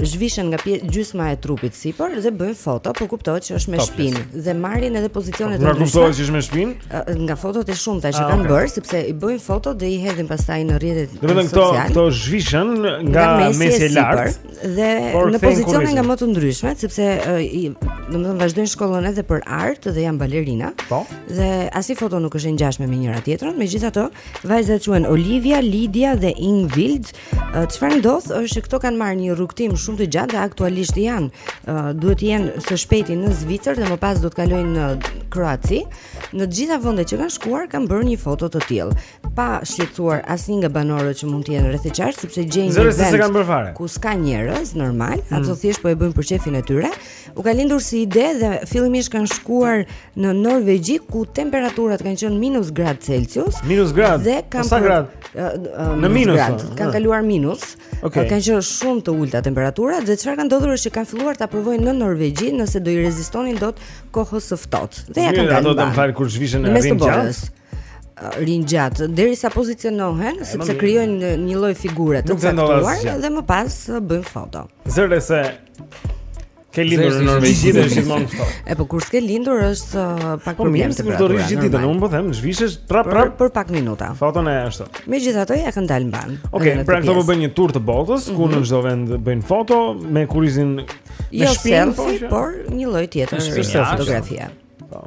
zhvishen nga pje, gjysma e trupit sipër dhe bëjnë foto, po kuptohet që është me shpinë dhe marrin edhe pozicione të ndryshme. Nga kuptohet që është me shpinë? Nga fotot e shumta që ah, kanë bërë, sepse i bëjnë foto dhe i hedhin pastaj në rrjetet sociale. Domethënë këto këto zhvishen nga mesi e lart dhe në pozicione nga më të ndryshme, sepse domethënë vazhdojnë shkollën edhe për art dhe janë balerina. Po. Dhe asnjë foto nuk është e ngjashme me njëra-tjetrën, megjithatë vajzat quhen Olivia, Lidia dhe Ingvild Çfarë ndodh është që këto kanë marrë një rrugëtim shumë të gjatë dhe aktualisht janë uh, duhet të jenë së shpejti në Zvicër dhe më pas do të kalojnë në Kroaci. Në të gjitha vendet që kanë shkuar kanë bërë një foto të tillë, pa shqetësuar asnjë nga banorët që mund të jenë rreth e qark sepse gjejnë një vend ku s'ka njerëz normal, mm. ato thjesht po e bëjnë për qejfin e tyre. U ka lindur si ide dhe fillimisht kanë shkuar në Norvegji ku temperaturat kanë qenë minus grad Celsius. Minus grad. Dhe kanë sa grad? Në minus grad. Po. Kanë kaluar minus. Okay. Kanë qenë shumë të ulëta temperaturat dhe çfarë ka ndodhur është që kanë filluar ta provojnë në Norvegji nëse do i rezistonin dot kohës së ftohtë. Dhe ia kanë dalë. Ato, më fal, kur zhvishen rrinë gjatë. Rrinë gjatë, derisa pozicionohen, sepse krijojnë një lloj figure të caktuar dhe më pas bëjnë foto. Zëre se Ke lindur në Norvegji dhe është gjithmonë ftohtë. E po kur s'ke lindur është uh, pak po, problem të bësh. Do rrish gjithë ditën, unë po them, zhvishesh prap prap për pak minuta. Foton e ashtu. Megjithatë ia kanë dalë mbanë. Okej, okay, pra këto po bëjnë një tur të botës, mm -hmm. ku mhm. në çdo vend bëjnë foto me kurrizin me jo shpinë, selfie, po, por një lloj tjetër fotografie. Po.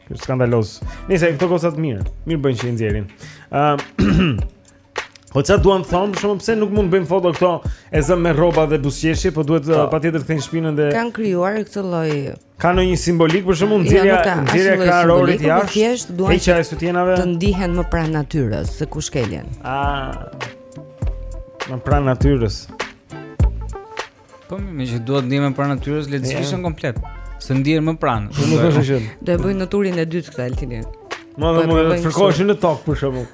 Është skandaloz. Nejse, këto gocat mirë, mirë bëjnë që i nxjerrin. Ëm ehm, Po ça duam të thonë, pra pse nuk mund bëjmë foto këto e zëm me rroba dhe buzëqeshje, po duhet po. patjetër të kthejnë shpinën dhe kanë krijuar këtë lloj ka ndonjë simbolikë për shembull nxjerrja jo, nxjerrja ka rolin e tyre. Thjesht duan heqja e sutjenave të ndihen më pranë natyrës se ku shkelin. Ah. Më pranë natyrës. Po meqë duan ndihen më pranë natyrës, le të zhvishen komplet. Se ndihen më pranë. Po më thoshë që do e bëj në turin e dytë këtë Altini. Mo po, të fërkoheshin në tokë për shembull.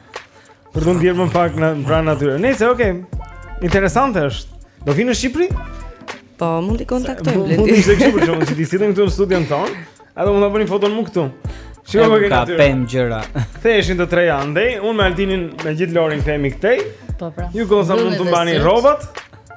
Për të ndjerë më pak në pranë natyrë. Nejse, okay. Interesante është. Do vinë në Shqipëri? Po, mund t'i kontaktojmë Blendi. Mund të ishte kështu për shembull që t'i sillnim këtu në studion tonë. A do mund ta bëni foton mu këtu? Shiko mu këtu. Ka pemë gjëra. Ktheheshin të treja andej, unë me Altinin me gjithë Lorin kthehemi këtej. Po pra. Ju goca mund të mbani rrobat.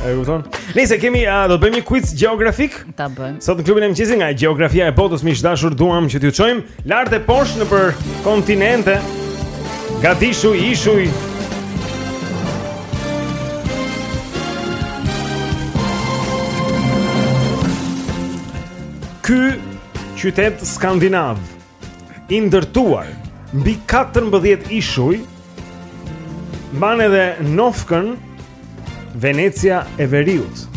E kupton? Nejse, kemi uh, do të bëjmë një quiz gjeografik. Ta bëjmë. Sot në klubin e mëngjesit nga gjeografia e botës miq të dashur duam që t'ju çojmë lart e poshtë nëpër kontinente. Gadishuj, ishuj. Ky qytet skandinav. i ndërtuar mbi 14 ishuj mban edhe nofkën Venecia e Veriut.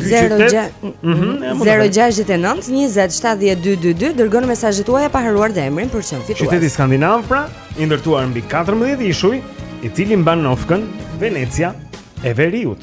0692070222 mhm, dërgoni mesazhet tuaja pa harruar dhe emrin për të qenë fitues. Qyteti skandinav pra, i ndërtuar mbi 14 ishuj, i cili mban nofkën Venecia e Veriut.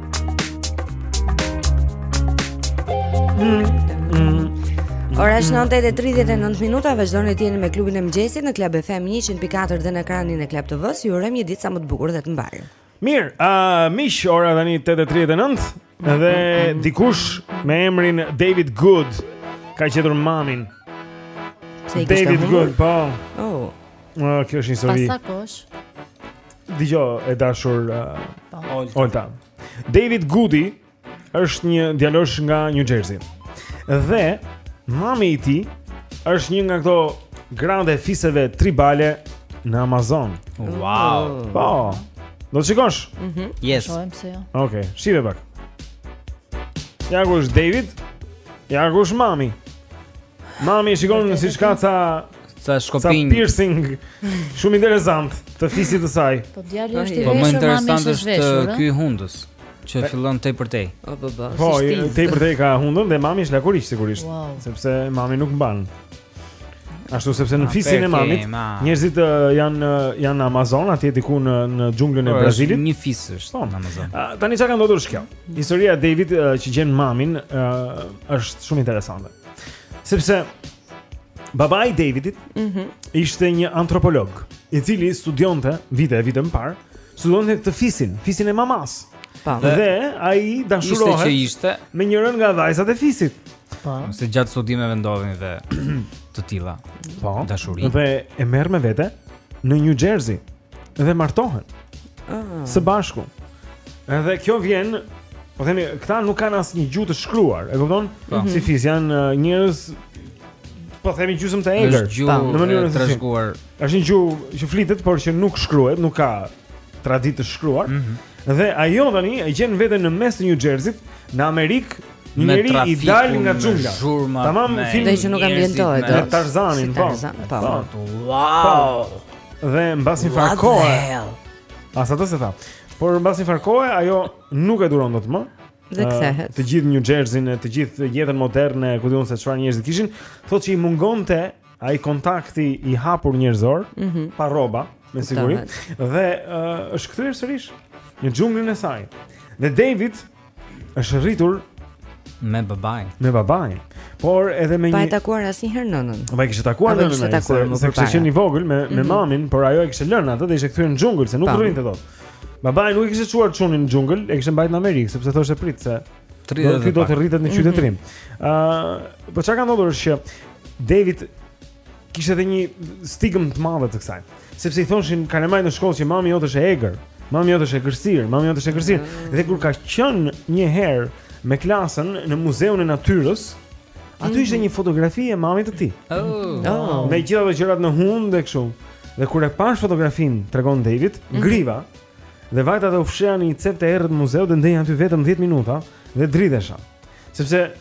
Ora është 8:39 minuta, vazhdoni të jeni me klubin e mëngjesit në Club FM 100.4 dhe në ekranin e Club TV-s. Ju urojmë një ditë sa më të bukur dhe të mbarë. Mirë, a uh, miq, ora tani 8:39 dhe dikush me emrin David Good ka gjetur mamin. David Good, po. Oh. Uh, kjo është një histori. Pa sa kohësh. Dëgjo e dashur uh, Olta. David Goodi është një djalosh nga New Jersey. Dhe mami i tij është një nga këto gratë e fiseve tribale në Amazon. Wow. Po. Do të shikosh? Mhm. Mm yes. Shohim se jo. Okej, okay, shihe pak. Ja ku është David? Ja ku është mami? Mami e shikon siç ka ca Ca shkopinj Ca piercing Shumë interesant Të fisit të saj Po djali është i veshur, mami është veshur Po më interesant është ky i hundës Që fillon tej përtej O po po Po tej përtej ka hundën dhe mami është lakuriq sigurisht wow. Sepse mami nuk mban Ashtu sepse në fisin e mamit njerëzit janë janë në Amazon atje diku në në xhunglën e po, Brazilit. Një fis është po. në Amazon. Tani çka ka ndodhur kjo? Historia e David që gjen mamin është shumë interesante. Sepse babai i Davidit mm -hmm. ishte një antropolog, i cili studionte vite e vite më parë, studionte të fisin, fisin e mamas. Pa, po. dhe, dhe ai dashurohet me njërën nga vajzat e fisit. Po. Se gjatë studimeve ndodhin dhe të tilla. Po. Dashuri. Dhe e merr me vete në New Jersey. dhe martohen. Ah. Së bashku. Edhe kjo vjen, po themi, këta nuk kanë asnjë gjuhë të shkruar, e kupton? Po. Mhm. Si fis janë uh, njerëz po themi gjysmë të egër. Është gjuhë në mënyrën e trashëguar. Është një gjuhë që flitet, por që nuk shkruhet, nuk ka traditë të shkruar. Mm -hmm. Dhe ajo tani e gjen veten në mes të New Jersey-t, në Amerikë, një njeri i dalë nga xhungla. Tamam me film që nuk ambientohet dot. Me Tarzanin, po. po. po. Wow. Po. Dhe mbas një farë kohe. As ato se tha. Por mbas një farë kohe ajo nuk e duron dot më. Dhe kthehet. Të gjithë New Jersey, të gjithë jetën moderne, ku di unë se çfarë njerëzit kishin, thotë që i mungonte ai kontakti i hapur njerëzor, mm -hmm. pa rroba, me siguri. Dhe uh, është kthyer sërish në xhunglin e saj. Dhe David Është rritur me babain. Me babain. Por edhe me një Pa e takuar asnjëherë nënën. Po e kishte takuar nënën. Kishte takuar më përpara. Kishte qenë i vogël me me mhm. mamin, por ajo e kishte lënë atë dhe ishte kthyer në xhungël se nuk rrinte dot. Babai nuk e kishte çuar çunin në xhungël, e kishte mbajtur në Amerikë sepse thoshte prit se do të do të rritet në qytetërim. Ëh, mhm. po ç'ka ndodhur është që David kishte edhe një stigmë të madhe të kësaj. Sepse i thoshin kalamajtë në shkollë që mami jote është e egër, mami jote është egërsirë, mami jote është egërsirë. Mm. Dhe kur ka qenë një herë me klasën në Muzeun e Natyrës, aty mm. ishte një fotografi e mamit të tij. Oh. oh. Me gjithë ato gjërat në hundë dhe kështu. Dhe kur e pashë fotografinë, tregon David, mm -hmm. ngriva dhe vajta dhe u fsheha në një cep të errët në muzeu dhe ndenja aty vetëm 10 minuta dhe dridhesha. Sepse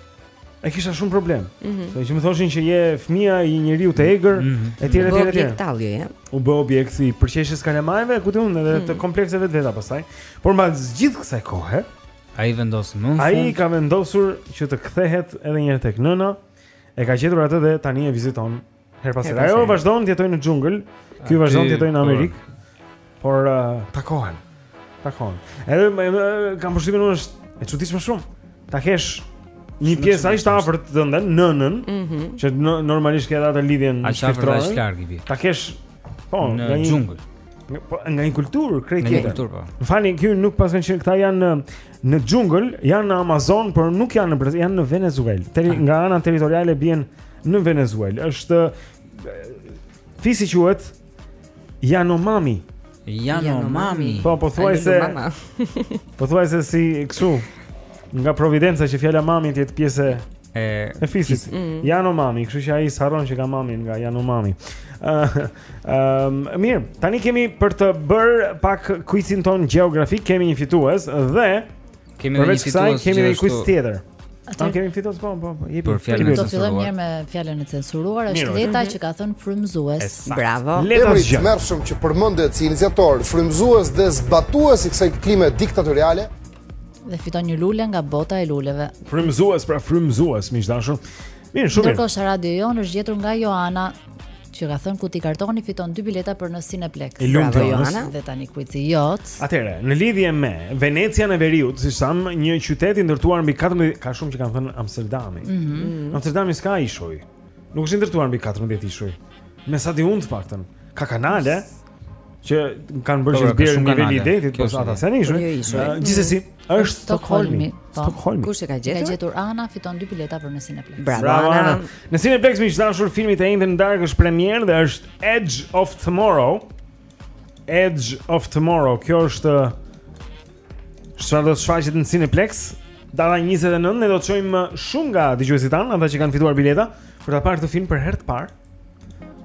E kisha shumë problem. Mm -hmm. Se që më thoshin që je fëmija i njeriu të egër, mm -hmm. e tjera, e tjera, e tjera. U bë ja. U bë objekt i përqeshjes së kalamajve, ku di unë, edhe mm -hmm. të mhm. komplekseve të veta pastaj. Por mbas gjithë kësaj kohe, ai vendos më në Ai ka vendosur që të kthehet edhe një herë tek nëna, e ka gjetur atë dhe tani e viziton Herë pas here. Ajo vazhdon të jetojë në xhungël, ky vazhdon të jetojë në po. Amerikë. Por uh, takohen. Takohen. Edhe me, me, kam përshtypjen unë është e çuditshme shumë. Ta kesh një pjesë aq të afërt tënden, nënën, mm -hmm. që në, normalisht ke atë lidhjen më shpirtërore. Aq larg i vjen. Ta kesh po në, në xhungël. Po nga një kulturë krejt tjetër. Në një kulturë po. Më falni, ky nuk pas kanë qenë këta janë në xhungël, janë në Amazon, por nuk janë në Brazil, janë në Venezuelë. Teri ah. nga ana territoriale bien në Venezuelë është fisi quhet Yanomami. Yanomami. Po pothuajse Pothuajse si kështu nga providenca që fjala mami të jetë pjesë e e fisit. Mm. Yanomami, kështu që ai s'harron që ka mamin nga Yanomami. Ëm, uh, mirë, tani kemi për të bërë pak kuicin tonë gjeografik, kemi një fitues dhe Kemi një fitues. Përveç kemi një quiz tjetër. Atë kemi fitues po, po, po. Jepi. Për fjalën e censuruar. Do të fillojmë mirë me fjalën e censuruar, është Leta që ka thënë frymëzues. Bravo. Leta është gjë. Tmerrshëm që përmendet si iniciator, frymëzues dhe zbatues i kësaj klime diktatoriale dhe fiton një lule nga bota e luleve. Frymëzues, pra frymëzues, miq të dashur. Mirë, shumë mirë. Ndërkohë Radio Jonë është gjetur nga Joana Që ka thënë kuti kartoni fiton dy bileta për në Cineplex. Të lumtë Joana. Dhe tani kuici yt. Atëherë, në lidhje me Venecian e Veriut, siç thamë, një qytet i ndërtuar mbi 14 ka shumë që kanë thënë Amsterdami. Mm -hmm. Amsterdami s'ka ishuj. Nuk është i ndërtuar mbi 14 ishuj. Me sa di unë të paktën, ka kanale. që kanë bërë që të bjerë në nivel të detit, po ata s'janë ishuj. Jo, jo, jo. Gjithsesi, është Stockholmi. Po. Stockholmi. Kush e ka gjetur? Ka gjetur Ana, fiton dy bileta për në Cineplex. Bravo, Bravo Ana. Në Cineplex miq të dashur filmi te Enter the Dark është premierë dhe është Edge of Tomorrow. Edge of Tomorrow. Kjo është çfarë do të shfaqet në Cineplex. Data 29 ne do të shohim shumë nga dëgjuesit tanë, ata që kanë fituar bileta për ta parë këtë film për herë të parë.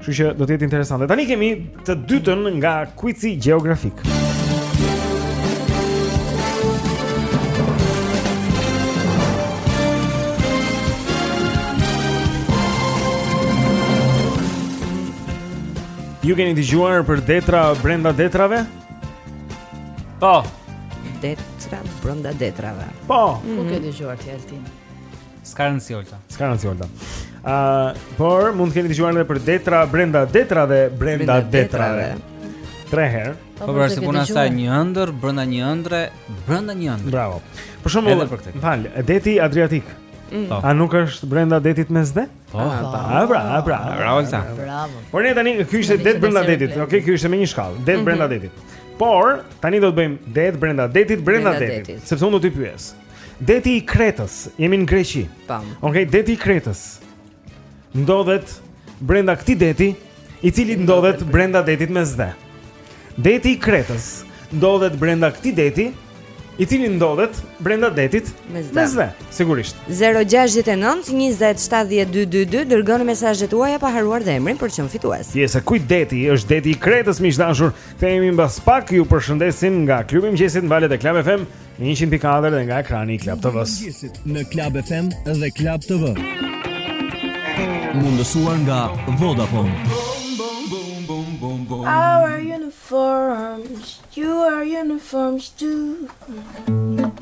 Kështu që do të jetë interesante. Tani kemi të dytën nga kuici gjeografik. Ju keni dëgjuar për detra brenda detrave? Po Detra brenda detrave Po Ku mm -hmm. keni dëgjuar ti Eltin? S'ka rëndësi Olta. S'ka rëndësi Olta. Ë, uh, por mund të keni dëgjuar edhe për Detra brenda Detrave, brenda Detrave. Tre herë. Po, po pra si puna e një ëndërr brenda një ëndrre, brenda një ëndrre. Bravo. Për shembull, më fal, deti Adriatik. Mm. Po. A nuk është brenda detit Mesdhe? Po, ah, po. Ah, pra, ah, pra. Bravo, Olta. Bravo. Por ne tani ky ishte det brenda detit. Okej, ky ishte me një shkallë. Det mhm. brenda detit. Por tani do të bëjmë det brenda detit, brenda detit, sepse unë do t'i pyes. Deti i Kretës, jemi në Greqi. Tamam. Okej, okay, deti i Kretës. Ndodhet brenda këtij deti, i cili ndodhet brenda detit Mesdhe. Deti i Kretës ndodhet brenda këtij deti, i cili ndodhet brenda detit Mesdhe, sigurisht. 069 20 70 222 dërgoni mesazhet tuaja pa harruar dhe emrin për të qenë fitues. Pjesë e kujt deti është deti i Kretës miq të dashur. Kthehemi mbas pak, ju përshëndesim nga klubi i mëngjesit në valët e Klan FM. Në 100.4 dhe nga ekrani i Klub TV-s. Në Klub FM dhe Klub TV. Mundësuar nga Vodafone. Our uniforms, you are uniforms too. Mm -hmm.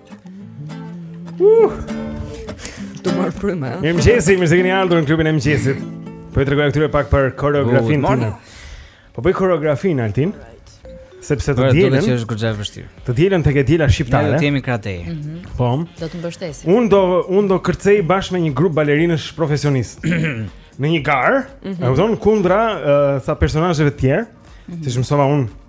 Uh! Të marr frymë, ja? Mirëmëngjesi, mirë se keni ardhur në klubin e mëngjesit Po i tregoj këtyre pak për koreografin tonë Po bëj koreografin, Altin Sepse të dielën Të që është gërgjaj vështirë Të dielën tek E diela shqiptare Ne do t'jemi kratej mm -hmm. Po Do të mbështesim Unë do, un do kërcej bashkë me një grup balerinësh profesionistë Në një garë mm -hmm. E u thonë kundra uh, sa personazheve tjerë mm -hmm. Si shumësova unë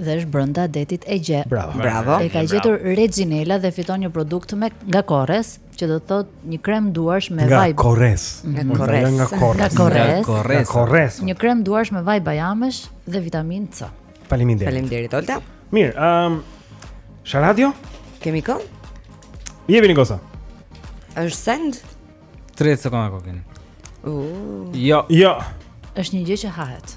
dhe është brenda detit Egje. Bravo. Bravo. E ka gjetur Rexhinela dhe fiton një produkt me nga Korres, që do të thotë një krem duarsh me vaj. Nga Korres. Mhm. Nga Korres. Nga Korres. Nga Korres. Nga Korres. Një krem duarsh me vaj bajamesh dhe vitaminë C. Faleminderit. Faleminderit Olta. Mirë, ëm ehm, um, Sha Radio? Kemi kë? Je vini gosa. Është send? 30 sekonda kokën. Uh. Jo. Jo. Është një gjë që hahet.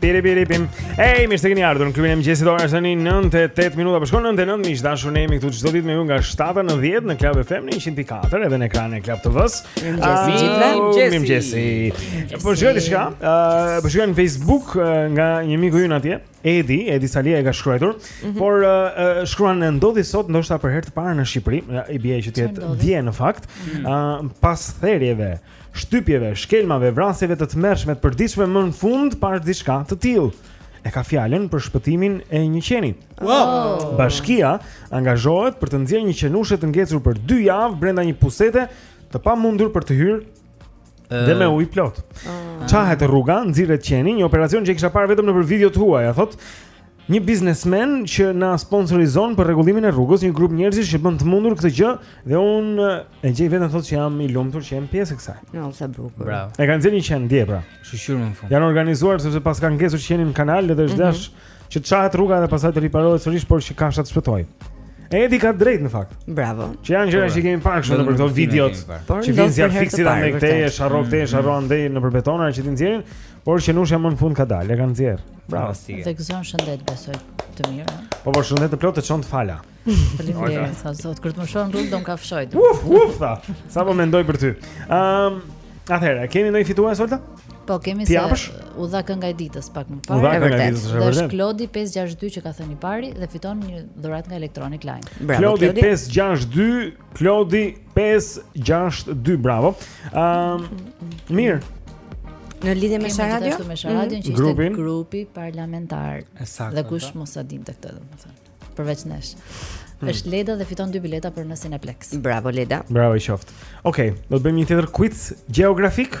Piri piri pim. Ej, mirë se keni ardhur në klubin e mëngjesit. Ora është tani 9:08 minuta. Po shkon 9:09 miq të dashur ne jemi këtu çdo ditë me ju nga 7 në 10 në Club FM në 104 edhe në ekranin e Club TV-s. Mirë mëngjesi. Po shikoj diçka, ë, po shikoj në Facebook nga një miku ynë atje, Edi, Edi Salia e ka shkruar, mhm. por shkruan në ndodhi sot ndoshta për herë të parë në Shqipëri, i bie që të jetë dje në fakt, mhm. ë, pas therjeve shtypjeve, shkelmave, vrasjeve të tmerrshme të përditshme më në fund pashë diçka të tillë. E ka fjalën për shpëtimin e një qeni. Wow. Bashkia angazhohet për të nxjerrë një qenushe të ngecur për 2 javë brenda një pusete të pamundur për të hyrë dhe me ujë plot. Çahet rruga, nxirret qeni, një operacion që e kisha parë vetëm nëpër video të huaja, thotë. Një biznesmen që na sponsorizon për rregullimin e rrugës, një grup njerëzish që bën të mundur këtë gjë dhe un e gjej veten thotë që jam i lumtur që jam pjesë e kësaj. Jo, no, sa bukur. Bravo. E kanë zënë një qen dje pra. Shyqyr më fund. Janë organizuar sepse paska ngecur qeni në kanal dhe është mm -hmm. dash që të çahet rruga dhe pastaj të riparohet sërish por që kafsha të shpëtojë. Edi ka të drejtë në fakt. Bravo. Që janë gjëra që kemi parë shumë për këto videot. Që vjen si afiksi ta me këtë, e sharro këtej, e sharro andej në betona që t'i nxjerrin, por qenushja më në fund ka dalë, e kanë nxjerrë. Bravo. Dhe gëzon shëndet besoj të mirë. Po po shëndet të plotë të çon të fala. Faleminderit, sa zot, kur të më shohë në rrugë do të më kafshojë. Uf, uf, tha. Sa po mendoj për ty. Ëm, um, atëherë, kemi ndonjë fitues Olta? Po, kemi se u dha kënga e ditës pak më parë. U dha kënga e ditës, është vërtet. Është Klodi 562 që ka thënë i pari dhe fiton një dhuratë nga Electronic Line. Bravo Klodi. Klodi 562 Klodi 562, bravo. Ëm um, mirë. Në lidhje me Sha Radio, me Sha Radio mm. që ishte grupi parlamentar. Esaktë. Dhe kush mos ta dinte këtë, domethënë. Përveç nesh. Hmm. Është Leda dhe fiton dy bileta për në Cineplex. Bravo Leda. Bravo i qoftë. Okej, okay, do të bëjmë një tjetër quiz gjeografik.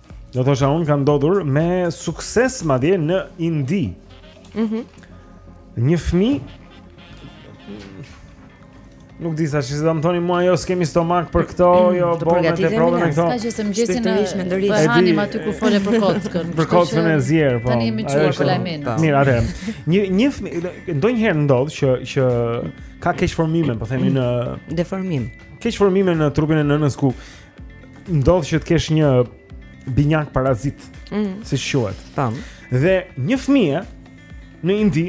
Do thosha unë ka ndodhur me sukses madje në Indi. Mhm. Mm një fëmijë Nuk di sa si do të thoni mua jo skemi stomak për këto, mm, jo bën me te provën këto. Ka që se mëngjesin në ishme ndërish. Po hanim aty ku fole për kockën. Për kockën e zier, po. Tani më çoi për lajmin. Po. Mirë, atëherë. Një një ndonjëherë ndodh që që ka keqformime, po themi në deformim. Keqformime në trupin e nënës ku ndodh që të kesh një binjak parazit, mm. siç quhet. Tam. Dhe një fëmijë në Indi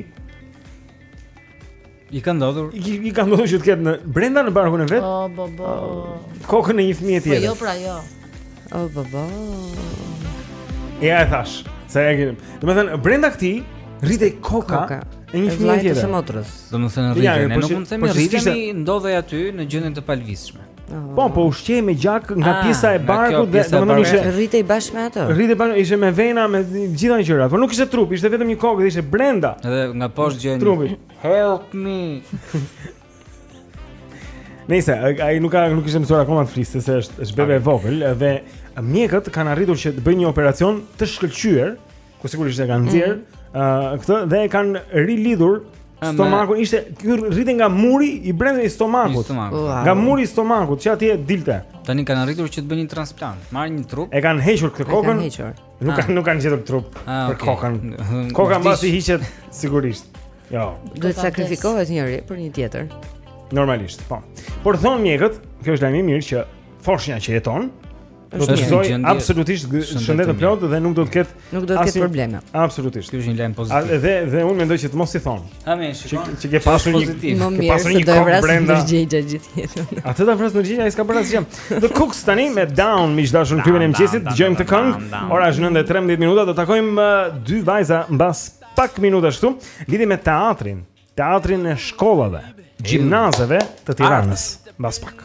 i ka ndodhur i, i ka ndodhur që të ketë në brenda në barkun e vet. Oh, bo, bo. Uh, kokën e një fëmije po tjetër. Po jo pra jo. Oh, bo, bo. Ja e thashë, sa e keni. Domethënë brenda këtij rritej koka. koka e një fëmije tjetër. Domethënë rritej, ne po nuk mund të themi rritej ndodhej aty në gjendje të palëvizshme. Po, po ushqehej me gjak nga ah, pjesa e barkut dhe domethënë ishte rritej bashkë me atë. Rritej bashkë, ishte me vena, me gjitha gjërat, por nuk ishte trup, ishte vetëm një kokë dhe ishte brenda. Edhe nga poshtë gjeni. Trupi. Help me. Nëse ai nuk ka nuk ishte mësuar akoma të fliste se është është bebe e vogël dhe mjekët kanë arritur që të bëjnë një operacion të shkëlqyer ku sigurisht e kanë nxjerrë mm -hmm. uh, këtë dhe e kanë rilidhur stomakun me... ishte ky rritej nga muri i brendshëm i stomakut. Stomak. Wow. Nga muri i stomakut që atje dilte. Tani kanë arritur që të bëjnë një transplant, marrin një trup. E kanë hequr këtë kokën. E kanë hequr. Nuk ah. kanë nuk kanë gjetur trup A, ah, për okay. kokën. Koka mbasi hiqet sigurisht. Jo. Duhet të sakrifikohet njëri për një tjetër. Normalisht, po. Por thonë mjekët, kjo është lajmi i mirë që foshnja që jeton, Do të gëzojë absolutisht shëndet të plotë dhe nuk do të ketë nuk do të ketë probleme. Absolutisht. Ky është një lajm pozitiv. Edhe dhe unë mendoj që të mos i thonë. Ha më shikon. Që ke pasur një pozitiv. Ke pasur një kokë brenda. Do të gjithë gjithë jetën. A të ta vras në gjithë ai s'ka bërë asgjë. The Kooks tani me Down miq të dashur në klubin e mëngjesit. Dëgjojmë këtë këngë. Ora është 9:13 minuta. Do të takojmë uh, dy vajza mbas pak minutash këtu. Lidhur me teatrin. Teatrin e shkollave, gjimnazeve të Tiranës. Mbas pak.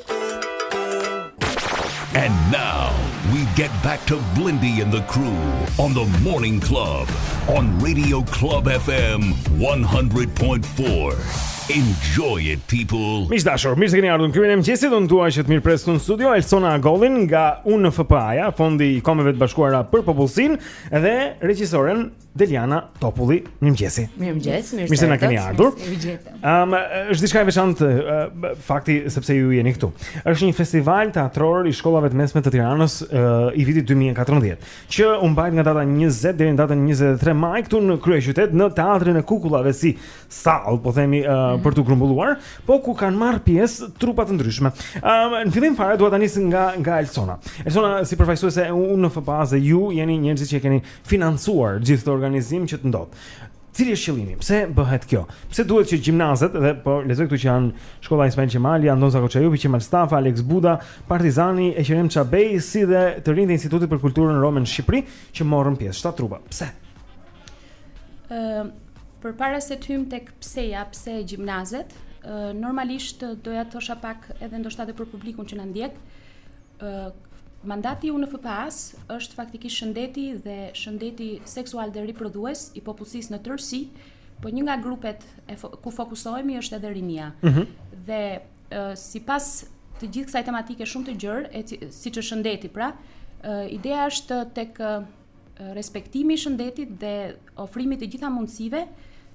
And now we get back to Blendi and the crew on the Morning Club on Radio Club FM 100.4. Enjoy it people. Miq të dashur, mirë se keni ardhur në klubin e mëngjesit. Unë dua që të mirëpres në studio Elsona Agollin nga UNFPA-ja, Fondi i Kombeve të Bashkuara për Popullsinë dhe regjisoren Deliana Topulli, mirëmëngjes. Mirëmëngjes, mirë se Mirë se na keni ardhur. Ëm, është diçka e veçantë ë, fakti sepse ju jeni këtu. Është një festival teatror i shkollave të mesme të Tiranës ë, i vitit 2014, që u mbajt nga data 20 deri në datën 23 maj këtu në kryeqytet në Teatrin e Kukullave si sallë, po themi ë, Mhm. për tu grumbulluar, po ku kanë marrë pjesë trupa të ndryshme. Ëm, në fillim fare dua ta nis nga nga Elsona. Elsona si përfaqësuese e UNFPA-s dhe ju jeni njerëzit që e keni financuar gjithë këtë organizim që të ndodh. Cili është qëllimi? Pse bëhet kjo? Pse duhet që gjimnazet dhe po lexoj këtu që janë shkolla Ismail Qemali, Andon Zako Çajupi, Qemal Stafa, Aleks Buda, Partizani Eqrem Çabej si dhe të rinjtë e Institutit për Kulturën Rome në Shqipëri që morën pjesë shtatë trupa. Pse? Ë uh, përpara se të hyjmë tek pse-ja pse gjimnazet, uh, normalisht doja të thosha pak edhe ndoshta edhe për publikun që na ndjek. Mandati i UNFPA-s është faktikisht shëndeti dhe shëndeti seksual dhe riprodhues i popullsisë në tërësi, po një nga grupet e fo ku fokusohemi është edhe rinia. Mm -hmm. Dhe uh, sipas të gjithë kësaj tematike shumë të gjerë, e siç është shëndeti, pra, uh, ideja është tek uh, respektimi i shëndetit dhe ofrimi të gjitha mundësive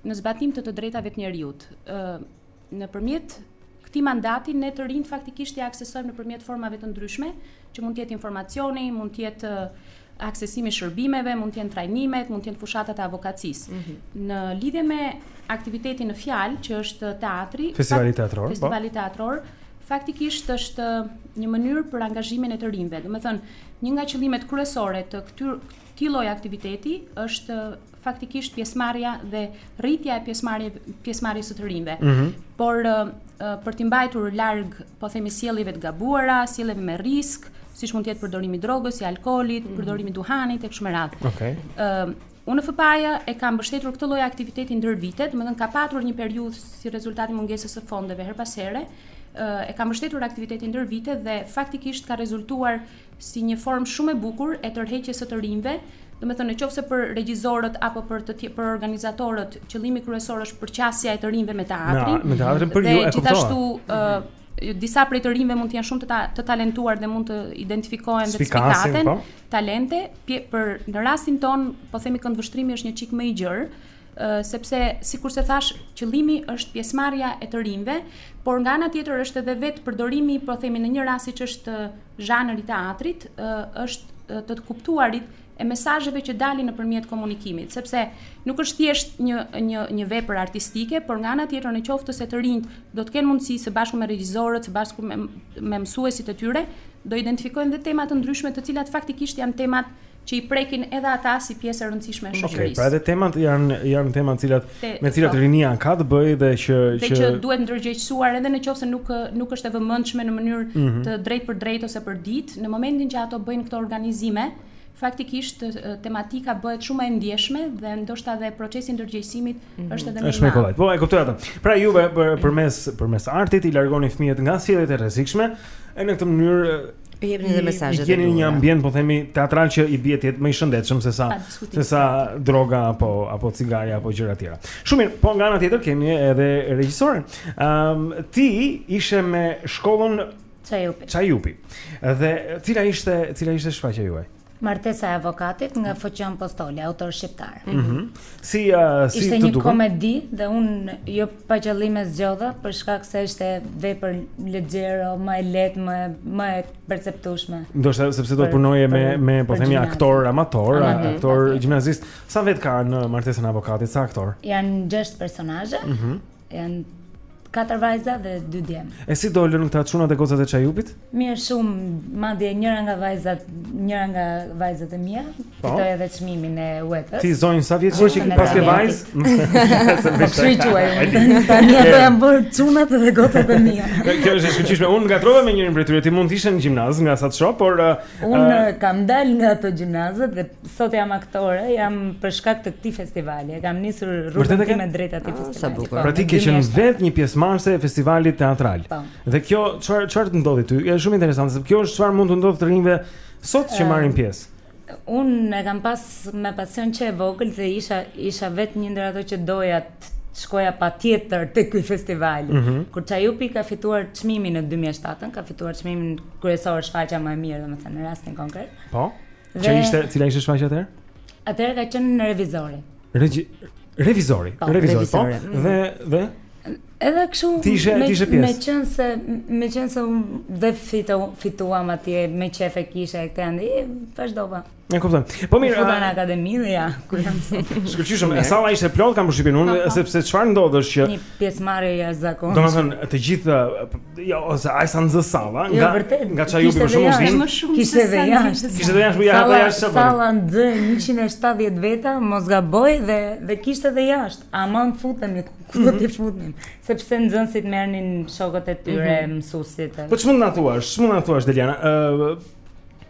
në zbatim të të drejtave të njeriut. Uh, Nëpërmjet këtij mandati ne të rinjtë faktikisht i aksesojmë nëpërmjet formave të ndryshme, që mund të jetë informacioni, mund të jetë aksesimi i shërbimeve, mund të jenë trajnimet, mund të jenë fushatat e avokacisë. Mm -hmm. Në lidhje me aktivitetin në fjalë, që është teatri, festivali teatror, po. festivali teatror, faktikisht është një mënyrë për angazhimin e të rinjve. Domethënë, një nga qëllimet kryesore të këtyre këtij lloj aktiviteti është faktikisht pjesëmarrja dhe rritja e pjesëmarrjes pjesëmarrjes së të rinjve. Mm -hmm. Por për t'i mbajtur larg, po themi sjelljeve të gabuara, sjelljeve me risk, siç mund të jetë përdorimi i drogës, i alkoolit, mm -hmm. përdorimi i duhanit e kështu me radhë. Okej. Okay. UNFPA-ja e ka mbështetur këtë lloj aktiviteti ndër vite, domethënë ka patur një periudhë si rezultat i mungesës së fondeve herë pas here, e ka mbështetur aktivitetin ndër vite dhe faktikisht ka rezultuar si një formë shumë e bukur e tërheqjes së të rinjve, domethënë në qoftë se për regjizorët apo për të për organizatorët qëllimi kryesor është përqasja e të rinjve me teatrin. Me, me teatrin për ju e kuptoj. Gjithashtu ë disa prej të rinjve mund të jenë shumë të, ta, të talentuar dhe mund të identifikohen dhe të spikatin po. talente pje, për në rastin tonë po themi këndvështrimi është një çik më i gjerë sepse sikurse thashë, qëllimi është pjesëmarrja e të rinjve, por nga ana tjetër është edhe vetë përdorimi, po themi në një rast siç është zhanri i teatrit, është të, të kuptuarit e mesazheve që dalin nëpërmjet komunikimit, sepse nuk është thjesht një një një vepër artistike, por nga ana tjetër në qoftë se të rinjtë do të kenë mundësi së bashku me regjisorët, së bashku me, me mësuesit e tyre, do identifikojnë dhe tema të ndryshme të cilat faktikisht janë temat që i prekin edhe ata si pjesë e rëndësishme e shoqërisë. Okej, okay, pra edhe temat janë janë tema të cilat te, me të cilat po. rinia ka të bëjë dhe që dhe që, që duhet ndërgjegjësuar edhe në qoftë se nuk nuk është e vëmendshme në mënyrë mm -hmm. të drejtpërdrejtë ose për ditë, në momentin që ato bëjnë këto organizime, faktikisht tematika bëhet shumë e ndjeshme dhe ndoshta edhe procesi i ndërgjegjësimit mm -hmm. është edhe më i madh. Është më kollaj. Po e kuptoj atë. Pra juve për, përmes përmes artit i largoni fëmijët nga sjelljet e rrezikshme e në këtë mënyrë I jepni dhe mesazhet. Jeni në një ambient, po themi, teatral që i bie të jetë më i shëndetshëm se sa se sa droga apo apo cigarja apo gjëra tjera. Shumë mirë, po nga ana tjetër kemi edhe regjisoren. Ëm um, ti ishe me shkollën Çajupi. Çajupi. Dhe cila ishte cila ishte shfaqja juaj? Martesa e avokatit nga Foqion Postoli, autor shqiptar. Mm -hmm. Si uh, si të duket? Ishte një komedi dhe un jo pa qëllim e zgjodha për shkak se ishte vepër lexhero, më e lehtë, më më e perceptueshme. Ndoshta sepse do të punoje me me po themi aktor amator, Aha, aktor gjimnazist. Sa vet ka në Martesën e avokatit, sa aktor? Janë 6 personazhe. Mm -hmm. Janë katër vajza dhe dy djem. E si dolën këta çunat e gocat e Çajupit? Mirë shumë, madje njëra nga vajzat, njëra nga vajzat e mia, po. fitoi edhe çmimin e UET-s. Ti zonjë sa vjeç je që paske vajz? Po shrijuaj. Tani ato janë bërë çunat dhe gocat e mia. Kjo është e shkëlqyeshme. Unë ngatërrova me njërin prej tyre, ti mund të ishe në gjimnaz nga sa të shoh, por uh, unë uh, kam dalë nga ato gjimnazet dhe Sot jam aktore, jam për shkak të këtij festivali. E kam nisur rrugën time drejt atij ah, festivali. Sa bukur. Po, pra ti ke qenë vetë një pjesëmarrëse e festivalit teatral. Po. Dhe kjo çfarë çfarë të ndodhi ty? Është shumë interesante, sepse kjo është çfarë mund të ndodhë të rinjve sot që marrin pjesë. Unë e kam pas me pasion që e vogël dhe isha isha vetë një ndër ato që doja të shkoja patjetër te ky festivali. Mm -hmm. Kur Çajupi ka fituar çmimin në 2007, ka fituar çmimin kryesor shfaqja më e mirë, domethënë, në rastin konkret. Po? Që ishte, cila ishte shfaqja atëherë? Atëherë ka qenë Revizori. Regji revizori, po, revizori, po. Mm. Dhe dhe Edhe kështu meqenë me meqenëse meqenëse unë dhe fitu, fituam atje me qejf e kisha këtë anë vazhdova. Më kupton. Po mirë, u futa në akademi dhe ja, ku jam sot. Shkëlqyeshëm, e salla ishte plot kam përshtypjen unë po, po. sepse çfarë ndodh është që një pjesëmarrje e jashtëzakonshme. Domethënë, të gjithë Jo, ose ai sa nxë salla, jo, nga vërtet, nga Çajupi shumë vijnë. Më shumë kishte dhe jashtë. Kishte dhe jashtë, ja hapa jashtë çfarë. Salla nxë 170 veta, mos gaboj dhe dhe kishte dhe jashtë. Aman futemi ku do të mhm. futnim, sepse nxënësit merrnin shokët e tyre, mhm. mësuesit. Po ç'mund na thuash, ç'mund na thuash Deliana? Ë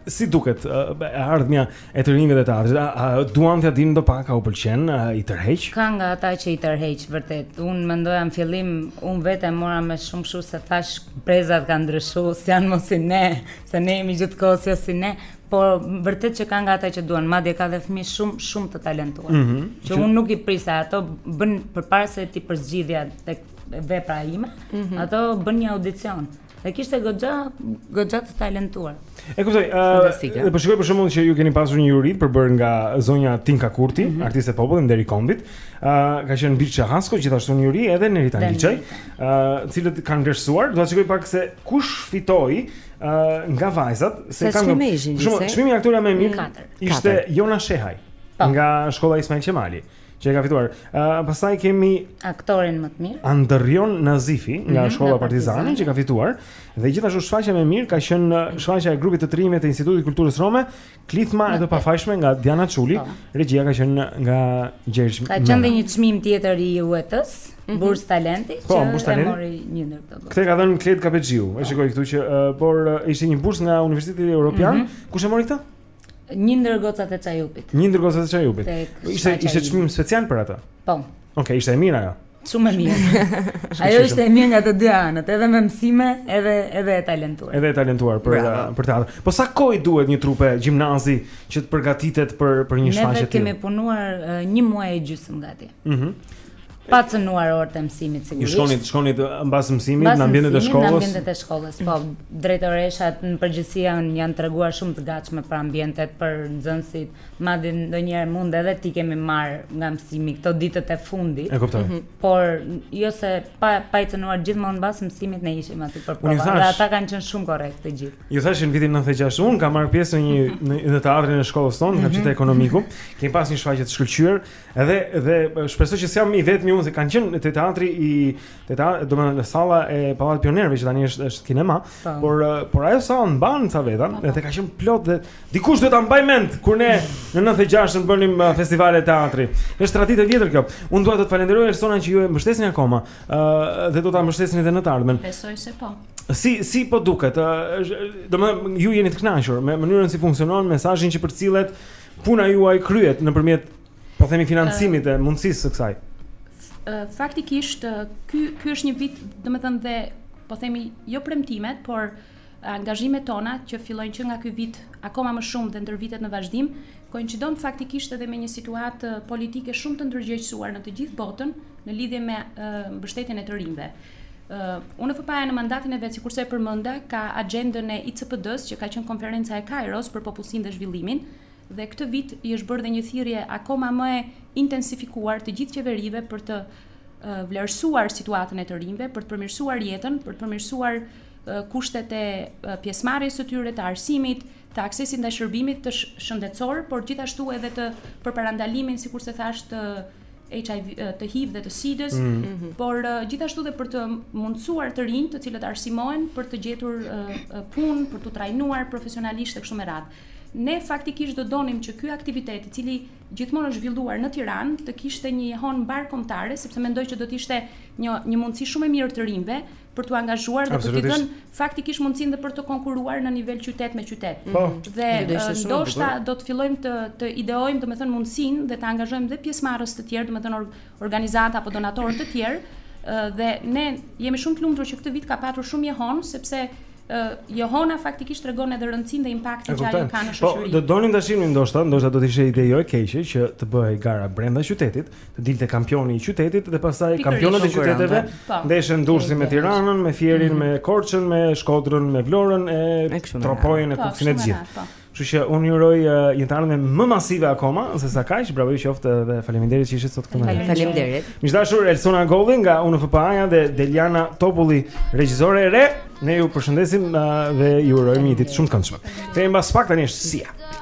si duket e ardhmja e të rinjve dhe teatrit? A duan ta dinë sadopak, a u pëlqen i tërheq? Ka nga ata që i tërheq vërtet. Un mendoja në fillim un vetë e mora me shumë kështu se thash brezat kanë ndryshuar, s'janë mos si ne, se ne jemi gjithkohë si, si ne, po vërtet që ka nga ata që duan, madje ka dhe fëmijë shumë shumë të talentuar. Mm -hmm. Që un nuk i prisja, ata bënë përpara se t'i përzgjidhja tek vepra ime, mm -hmm. ata bënë një audicion. Dhe kishte goxha, goxha të talentuar. E kuptoj. Ëh, uh, po shikoj për shembull që ju keni pasur një juri përbërë nga zonja Tinka Kurti, mm -hmm. artiste e popullit, nderi i kombit. Ëh, uh, ka qenë Birçe Hasko gjithashtu në juri edhe Neritan Liçaj. Ëh, uh, cilët kanë vlerësuar, do ta shikoj pak se kush fitoi ëh uh, nga vajzat, se kanë. Shumë, çmimi aktorja më e mirë ishte Jona Shehaj po. nga shkolla Ismail Qemali. Që e ka fituar. Ë uh, pastaj kemi aktorin më të mirë. Andrion Nazifi nga mm -hmm, shkolla Partizani që ka fituar dhe gjithashtu shfaqja më e mirë ka qenë shfaqja e grupit të të rinjve të Institutit të Kulturës Rome, Klithma e të pafajshme nga Diana Çuli, po. regjia ka qenë nga Gjergj. Ka qenë një çmim tjetër i UET-s, mhm. Bursë Talenti, po, që e mori një ndër këto. Këtë e ka dhënë Kled Kapexhiu. E shikoj këtu që uh, por uh, ishte një bursë nga Universiteti Evropian. Mm -hmm. Kush e mori këtë? Një ndër gocat e Çajupit. Një ndër gocat e Çajupit. Po ishte ishte çmim special për atë. Po. Okej, okay, ishte e mirë ajo. Shumë e mirë. Ajo ishte e mirë nga të dy anët, edhe me mësime, edhe edhe e talentuar. Edhe e talentuar për Bravo. Uh, për teatrin. Po sa kohë duhet një trupe gjimnazi që të përgatitet për për një shfaqje të tillë? Ne kemi punuar uh, një muaj e gjysmë gati. Mhm. Mm pa cënuar orët e mësimit sigurisht. Ju shkonit, shkonit mbas mësimit në ambientet e shkollës. Në ambientet e shkollës, po drejtoreshat në përgjithësi janë janë treguar shumë të gatshme për ambientet, për nxënësit, madje ndonjëherë mund edhe t'i kemi marr nga mësimi këto ditët e fundit. E kuptoj. Mhm. Por jo se pa pa i cënuar gjithmonë mbas mësimit ne ishim aty për prova. Dhe ata kanë qenë shumë korrekt të gjithë. Ju thashë në vitin 96 un kam marr pjesë në një në teatrin e shkollës tonë, në mhm. ish-Ekonomiku. Kemi pas një shfaqje të shkëlqyer Edhe dhe shpresoj që s'jam i vetmi unë se kanë qenë te teatri i te teatri, domethënë në salla e Pallatit të Pionierëve që tani është është kinema, Po. por eh, por ajo sallë mban ca veta, edhe ka qenë plot dhe dikush duhet ta mbaj mend kur ne në 96-ën bënim eh, festivale teatri. Është traditë e vjetër kjo. Unë dua të të falenderoj Ersona që ju e mbështesni akoma, ë dhe do ta mbështesni edhe në të ardhmen. Besoj se po. Si si po duket, ë, është- domethënë ju jeni të kënaqur me mënyrën si funksionon, mesazhin që përcillet, Puna juaj kryhet nëpërmjet po themi financimit e mundësisë së kësaj. Faktikisht ky ky është një vit, domethënë dhe po themi jo premtimet, por angazhimet tona që fillojnë që nga ky vit akoma më shumë dhe ndër vitet në vazhdim, koincidon faktikisht edhe me një situatë politike shumë të ndërgjegjësuar në të gjithë botën në lidhje me mbështetjen e të rinjve. UNFPA-ja në mandatin e vet, sikurse e përmenda, ka agjendën e ICPD-së që ka qenë konferenca e Kairos për popullsinë dhe zhvillimin dhe këtë vit i është bërë dhe një thirrje akoma më e intensifikuar të gjithë qeverive për të vlerësuar situatën e të rinjve, për të përmirësuar jetën, për të përmirësuar kushtet e pjesëmarrjes së tyre të arsimit, të aksesit ndaj shërbimit shëndetësor, por gjithashtu edhe të përparandalimin, sikurse thashë, të HIV, të HIV dhe të SIDA-s, mm -hmm. por uh, gjithashtu dhe për të mundësuar të rinj të cilët arsimohen për të gjetur uh, punë, për t'u trajnuar profesionalisht e kështu me radhë. Ne faktikisht do donim që ky aktivitet, i cili gjithmonë është zhvilluar në Tiranë, të kishte një jehonë mbarëkombëtare, sepse mendoj që do të ishte një një mundësi shumë e mirë të rinjve për t'u angazhuar dhe për të dhënë faktikisht mundësinë dhe për të konkurruar në nivel qytet me qytet. Po, dhe ndoshta do të fillojmë të të ideojmë, domethënë mundësinë dhe të angazhojmë dhe pjesëmarrës të tjerë, domethënë organizata apo donatorë të tjerë, dhe ne jemi shumë të lumtur që këtë vit ka patur shumë jehonë sepse jehona faktikisht tregon edhe rëndësinë dhe impaktin që ajo ka në po, shoqëri. Po, do donim tashim ndoshta, ndoshta do të ishte ide jo e keqe që të bëhej gara brenda qytetit. të dilte kampioni i qytetit dhe pastaj kampionët e qyteteve po. ndeshen Durrësi me Tiranën, me Fierin, mm -hmm. me Korçën, me Shkodrën, me Vlorën e Tropojën e po, Kukësin e gjithë. Po. Kështu që unë uroj uh, një të ardhme më masive akoma se sa kaq, bravo ju qoftë dhe faleminderit që ishit sot këtu me ne. Faleminderit. Miq të dashur Elsona Golli nga UNFPA-ja dhe Deliana Topulli, regjisore e re, ne ju përshëndesim uh, dhe ju urojmë një ditë shumë të këndshme. Kthehemi pas pak tani është Sia.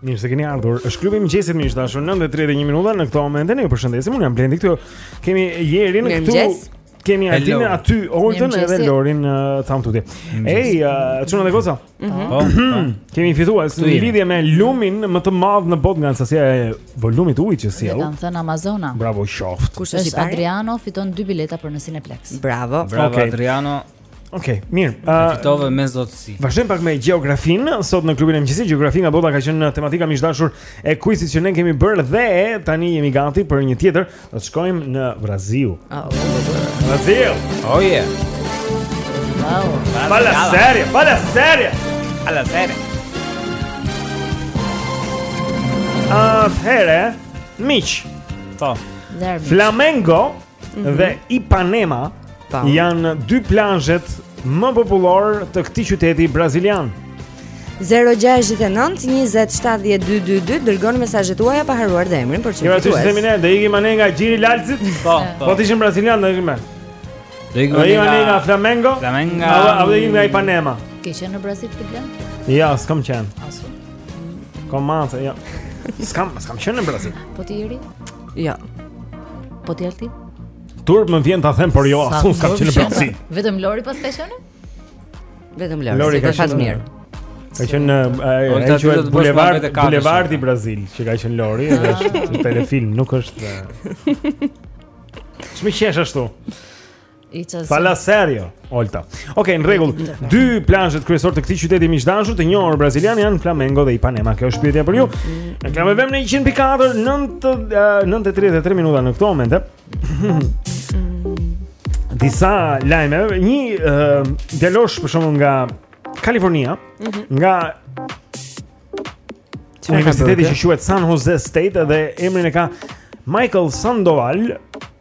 Mirë se keni ardhur. Është klubi i mëngjesit miq të dashur 9:31 minuta në këtë moment. Ne ju përshëndesim. Unë jam Blendi këtu. Kemi Jerin këtu. Kemi Altin aty, Olden edhe Lorin në uh, pak tutje. Ej, uh, çuna dhe goca. Mhm. Po, po. Kemi fitues në lidhje me lumin më të madh në botë nga sasia e volumit të ujit që sjell. Ka thënë Amazona. Bravo i qoftë. Kush është Adriano fiton dy bileta për në Cineplex. Bravo. Bravo Adriano. Okej, okay, mirë. Ë uh, fitove me zotësi. Vazhdojmë pak me gjeografinë sot në klubin e mëngjesit. Gjeografi nga bota ka qenë tematika miq të dashur e kuizit që ne kemi bërë dhe tani jemi gati për një tjetër. Do të shkojmë në Brazil. Oh, Brazil. Oh yeah. Wow. Fala serio, fala serio. Fala serio. Atëherë, miq. Po. Flamengo mm -hmm. dhe Ipanema Tam. janë dy plazhet më popullor të këtij qyteti brazilian. 069 2070222 dërgoni mesazhet tuaja pa harruar dhe emrin për çfarë. Ja, çfarë themi ne, do ikim ne nga Gjiri i Lalzit? Po, po. Po të ishim brazilian do ikim. Do ikim ne nga Flamengo. Flamengo. Apo do ikim nga Ipanema. Ke qenë në Brazil ti Gjen? Jo, s'kam qenë. Asu. Komanca, ja. S'kam, s'kam qenë në Brazil. Po ti Eri? Jo. Po ti Olti? Turp më vjen ta them por jo, asnjë s'ka qenë Brazil. Vetëm Lori Paz ka qenë? Vetëm Lori, Lori ka qenë mirë. Ka qenë ai që quhet Bulevard Bulevardi Brazil, që ka qenë Lori, është një telefilm, nuk është. Ç'më qesh ashtu. Fala sério, Olta. Okej, okay, në rregull. Dy plazhet kryesore të këtij qyteti miq të dashur të njohur brazilian janë Flamengo dhe Ipanema. Kjo është pyetja për ju. Ne jemi me Vemë në 104 9:33 minuta në këtë moment. Disa lajme, një uh, djalosh për shembull nga Kalifornia, mm -hmm. nga Universiteti që quhet San Jose State dhe emrin e ka Michael Sandoval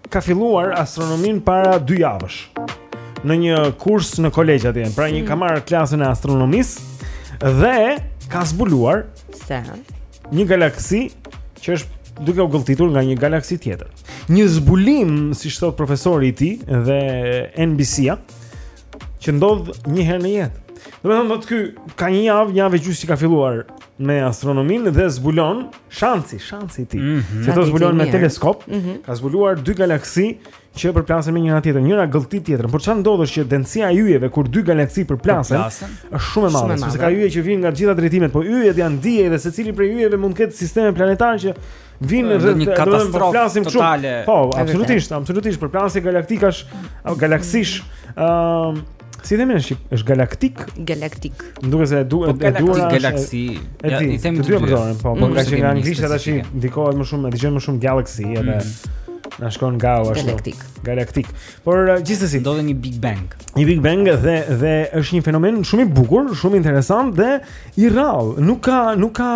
ka filluar astronominë para 2 javësh në një kurs në kolegj atje. Pra një mm. ka marrë klasën e astronomisë dhe ka zbuluar një galaksi që është duke u gëlltitur nga një galaksi tjetër. Një zbulim, siç thotë profesori i tij dhe NBC-a, që ndodh një herë në jetë. Domethënë do të thotë ky ka një javë, një javë gjysmë që ka filluar me astronominë dhe zbulon shansi, shansi i tij. Mm -hmm. Se do zbulon me teleskop, mm -hmm. ka zbuluar dy galaksi që përplasen me njëra tjetrën, njëra gëlltit tjetrën. Por çfarë ndodh është që dendësia e yjeve kur dy galaksi përplasen është shumë e madhe, sepse ka yje që vijnë nga të gjitha drejtimet, por yjet janë diej dhe secili prej yjeve mund të ketë sisteme planetare që Vijnë rreth një katastrofë flasim totale. Po, absolutisht, absolutisht përplasje galaktikash, galaksish. Ëm, uh, si themi në shqip, është galaktik? Galaktik. Duke se e duhet po, e duhet galaksi. Ja, i them të dy përdoren, po, por nga që në anglisht tashi ndikohet më shumë, dëgjojmë më shumë galaksi edhe. Mm. Na shkon nga u ashtu. Galaktik. Galaktik. Por uh, gjithsesi ndodh një Big Bang. Një Big Bang dhe dhe është një fenomen shumë i bukur, shumë interesant dhe i rrallë. Nuk ka nuk ka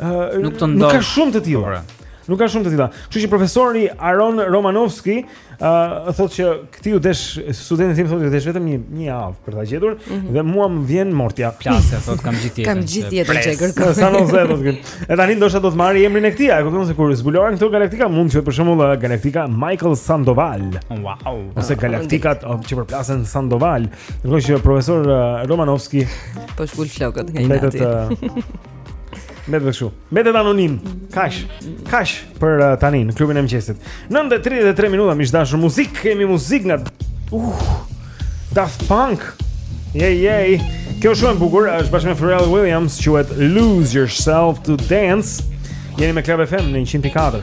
nuk të ndodh. Nuk ka shumë të tilla. Po, pra. Nuk ka shumë të tilla. Kështu që profesori Aron Romanovski ë uh, thotë që këtij iu desh studentit tim thotë iu desh vetëm një një javë për ta gjetur mm -hmm. dhe mua më vjen mortja. Plasa thotë kam gjithë jetën. Kam gjithë jetën që kërkoj. Sa nuk zë thotë. E tani ndoshta do të marrë emrin e këtij, e kupton se kur zbulohen këto galaktika mund të për shembull uh, galaktika Michael Sandoval. Wow. Ose ah, galaktikat oh, që përplasen Sandoval. Ndërkohë që profesor uh, Romanovski po shkul flokët nga inati. Mbetet kështu. Mbetet anonim. Kaq? Kaq për uh, tani në klubin e mëngjesit. 9:33 minuta miq të dashur muzikë, kemi muzikë nga uh, Daft Punk. Yeah, yeah. Kjo shumë e bukur, është bashkë me Pharrell Williams, quhet Lose Yourself to Dance. Jeni me Club FM në 104.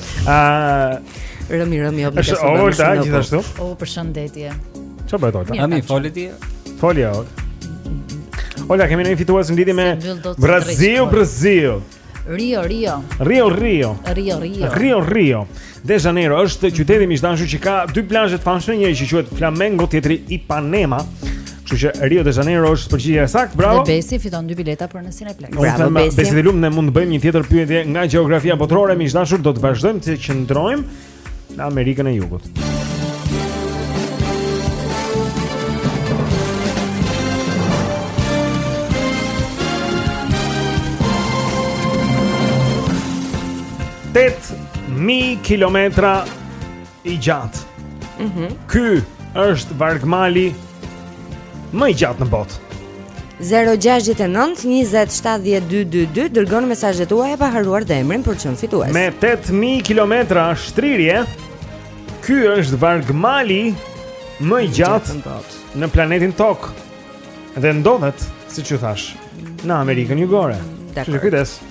Ëh. Uh, rëmi rëmi ob nuk e shoh. Është Olta gjithashtu. O përshëndetje. Çfarë bëhet Olta? Ami foli ti. Foli Olta. Olta kemi një fitues në lidhje me Brazil, Brazil. Rio, Rio. Rio, Rio. Rio, Rio. Rio, Rio. De Janeiro është qyteti miq të dashur që ka dy plazhe të famshme, njëri që quhet Flamengo, tjetri Ipanema. Kështu që Rio de Janeiro është përgjigja e saktë. Bravo. Dhe Besi fiton dy bileta për në Cineplex. Bravo Besi. Besi të lumtë ne mund të bëjmë një tjetër pyetje nga gjeografia botërore, miq të dashur, do të vazhdojmë të qëndrojmë në Amerikën e Jugut. Tetë mijë kilometra i gjatë. Mhm. Mm Ky është vargmali më i gjatë në botë. 0-6-9-20-70-2-2-2 Dërgoni mesazhet tuaja pa harruar dhe emrin për të qenë fitues Me 8.000 km shtrirje Ky është vargmali më i gjatë në planetin tokë Dhe ndodhet, siç ju thashë, në Amerikën jugore Që kujtës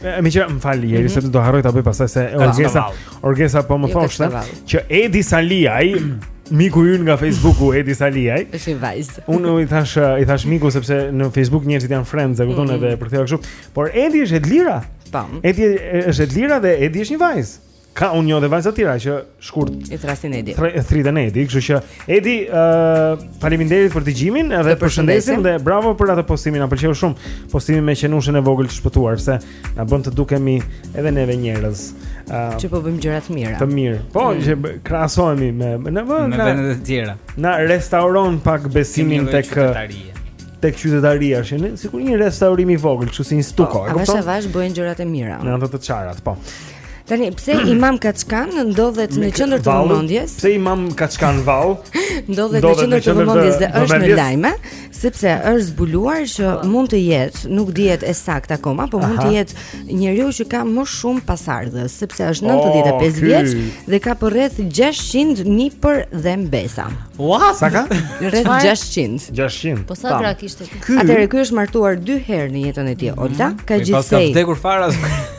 Meqë më fal Jeri, mhm. se të do harroj ta bëj pastaj se Orgesa, Orgesa po më jo, thoshte Që Edi Saliaj, miku ynë nga Facebooku, Edi Saliaj Është vajzë Unë i thashë, i thashë miku sepse në Facebook njerëzit janë friends, e kupton mm -hmm. edhe përktheva kështu Por Edi është Edlira Tam. Edi është Edlira dhe Edi është një vajzë Ka unë njoh dhe vajza të tjera që shkurt. E thërrasin Edi. E thirrkan Edi, kështu që Edi, ë, uh, faleminderit për dëgjimin dhe përshëndesim dhe bravo për atë postimin, na pëlqeu shumë. Postimi me qenushen e vogël të shpëtuar se na bën të dukemi edhe neve njerëz. Ë, uh, që po bëjmë gjëra të mira. Të mirë. Po, mm. që krahasohemi me në vend në vende të tjera. Na restauron pak besimin tek tek qytetaria, sheni, sikur një restaurim i vogël, kështu si një stuko, po, e kupton? Avash avash bëjnë gjërat e mira. Në ato të çarat, po. Tani pse Imam Kaçkan ndodhet në qendër të vëmendjes? Pse Imam Kaçkan vau? Ndodhet në qendër të vëmendjes dhe është në lajme, sepse është zbuluar që mund të jetë, nuk dihet e saktë akoma, por mund të jetë njeriu që ka më shumë pasardhës, sepse është 95 oh, vjeç dhe ka rreth 600 nipër dhe mbesa. Ua, sa ka? Rreth 600. 600. Po sa gra kishte? Atëherë ky është martuar dy herë në jetën e tij, Olta, ka gjithsej. Ka vdekur fare.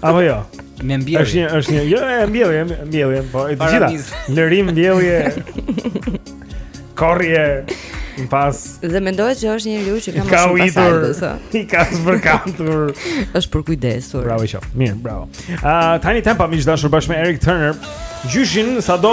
Apo jo. Me mbjellje. Është një është një jo e mbjellje, e mbjellje, po e gjitha. Lërim mbjellje. Korrje. Pas. Dhe mendoj që është një njeriu që ka më shumë pasardhës. I ka zbërkatur. Është për kujdesur. Bravo i qoftë. Mirë, bravo. Ah, uh, tani te pamë miq të dashur bashkë me Eric Turner. Gjyshin sado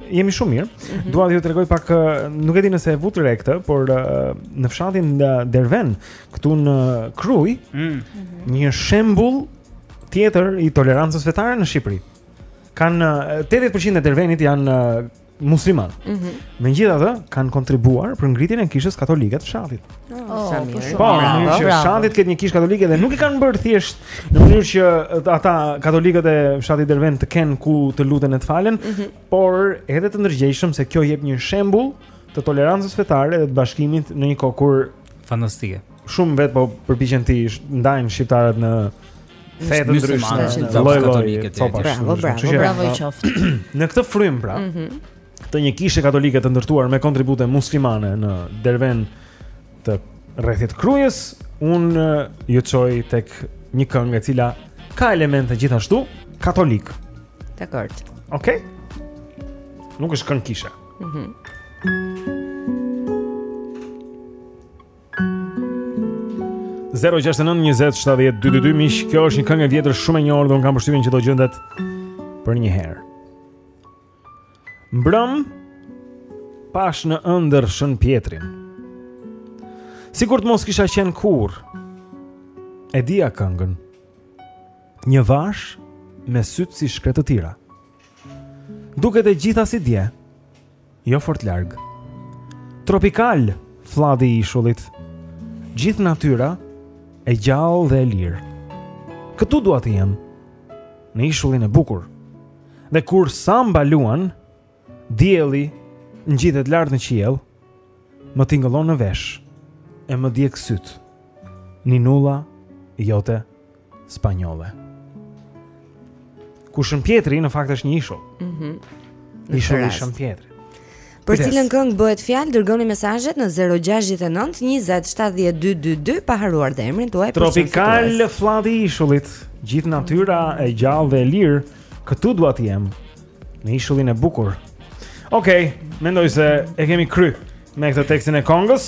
Jemi shumë mirë. Mm -hmm. Dua t'ju tregoj pak, nuk e di nëse e vutë re këtë, por në fshatin Derven, këtu në Krujë, mm -hmm. një shembull tjetër i tolerancës fetare në Shqipëri. Kan 80% e Dervenit janë muslimanë. Mm -hmm. Megjithatë, kanë kontribuar për ngritjen e kishës katolike të fshatit. Oh, sa mirë. Po, në mënyrë që fshati të ketë një kishë katolike dhe nuk e kanë bërë thjesht në mënyrë që ata katolikët e fshatit Derven të kenë ku të luten e të falen, mm -hmm. por edhe të ndërgjegjshëm se kjo jep një shembull të tolerancës fetare dhe të bashkimit në një kohë kur fantastike. Shumë vetë po përpiqen t'i ndajnë shqiptarët në fe të ndryshme, lloj-lloj katolike. Bravo, bravo, bravo i qoftë. Në këtë frymë pra. Mm -hmm. të një kishe katolike të ndërtuar me kontribute muslimane në Derven të rrethit të Krujës, unë ju çoj tek një këngë e cila ka elemente gjithashtu katolike. Dakord. Okej. Okay? Nuk është këngë kishe. Mhm. Mm 0692070222 miq, kjo është një këngë e vjetër shumë e njohur dhe unë kam përshtypjen që do gjendet përnjëherë. Mbrëm pashë në ëndërr Shën Pjetrin. Sikur të mos kisha qenë kurrë. E dija këngën. Një vashë me sytë si shkretëtira. Duket e gjitha si dje. Jo fort larg. Tropikal flladi i ishullit. Gjithë natyra e gjallë dhe e lirë. Këtu dua të jem. Në ishullin e bukur. Dhe kur samba luan, dielli ngjitet lart në qiell, më tingëllon në vesh e më djeg sytë. Ninulla jote spanjolle. Ku Shën Pjetri në fakt është një ishull. Mhm. Mm Ishulli Shën Pjetri. Për cilën këngë bëhet fjalë? Dërgoni mesazhet në 069 20 70 222 pa harruar dhe emrin tuaj. Tropikal flladi i ishullit, gjithë natyra e gjallë dhe e lirë, këtu dua të jem në ishullin e bukur. Okej, okay, mendoj se e kemi kry me këtë tekstin e këngës.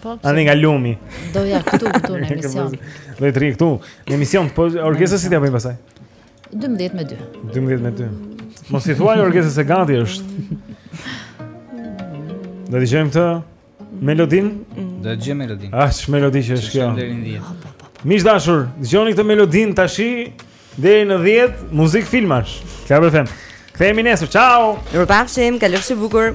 Po. A nga lumi. Do ja këtu këtu në emision. Do të rri këtu në emision, po orkestra si t'ia bëjmë pasaj? 12 me 2. 12 me 2. Mos i thuaj orkestrës se gati është. Do të dëgjojmë këtë melodin? Do të dëgjojmë melodin. Ah, ç'melodi që është kjo? Miq të dashur, dëgjoni këtë melodin tashi. Ëh. Deri në 10, muzikë filmash. Club FM. Kthehemi nesër. Ciao. Mirupafshim, kalofshi bukur.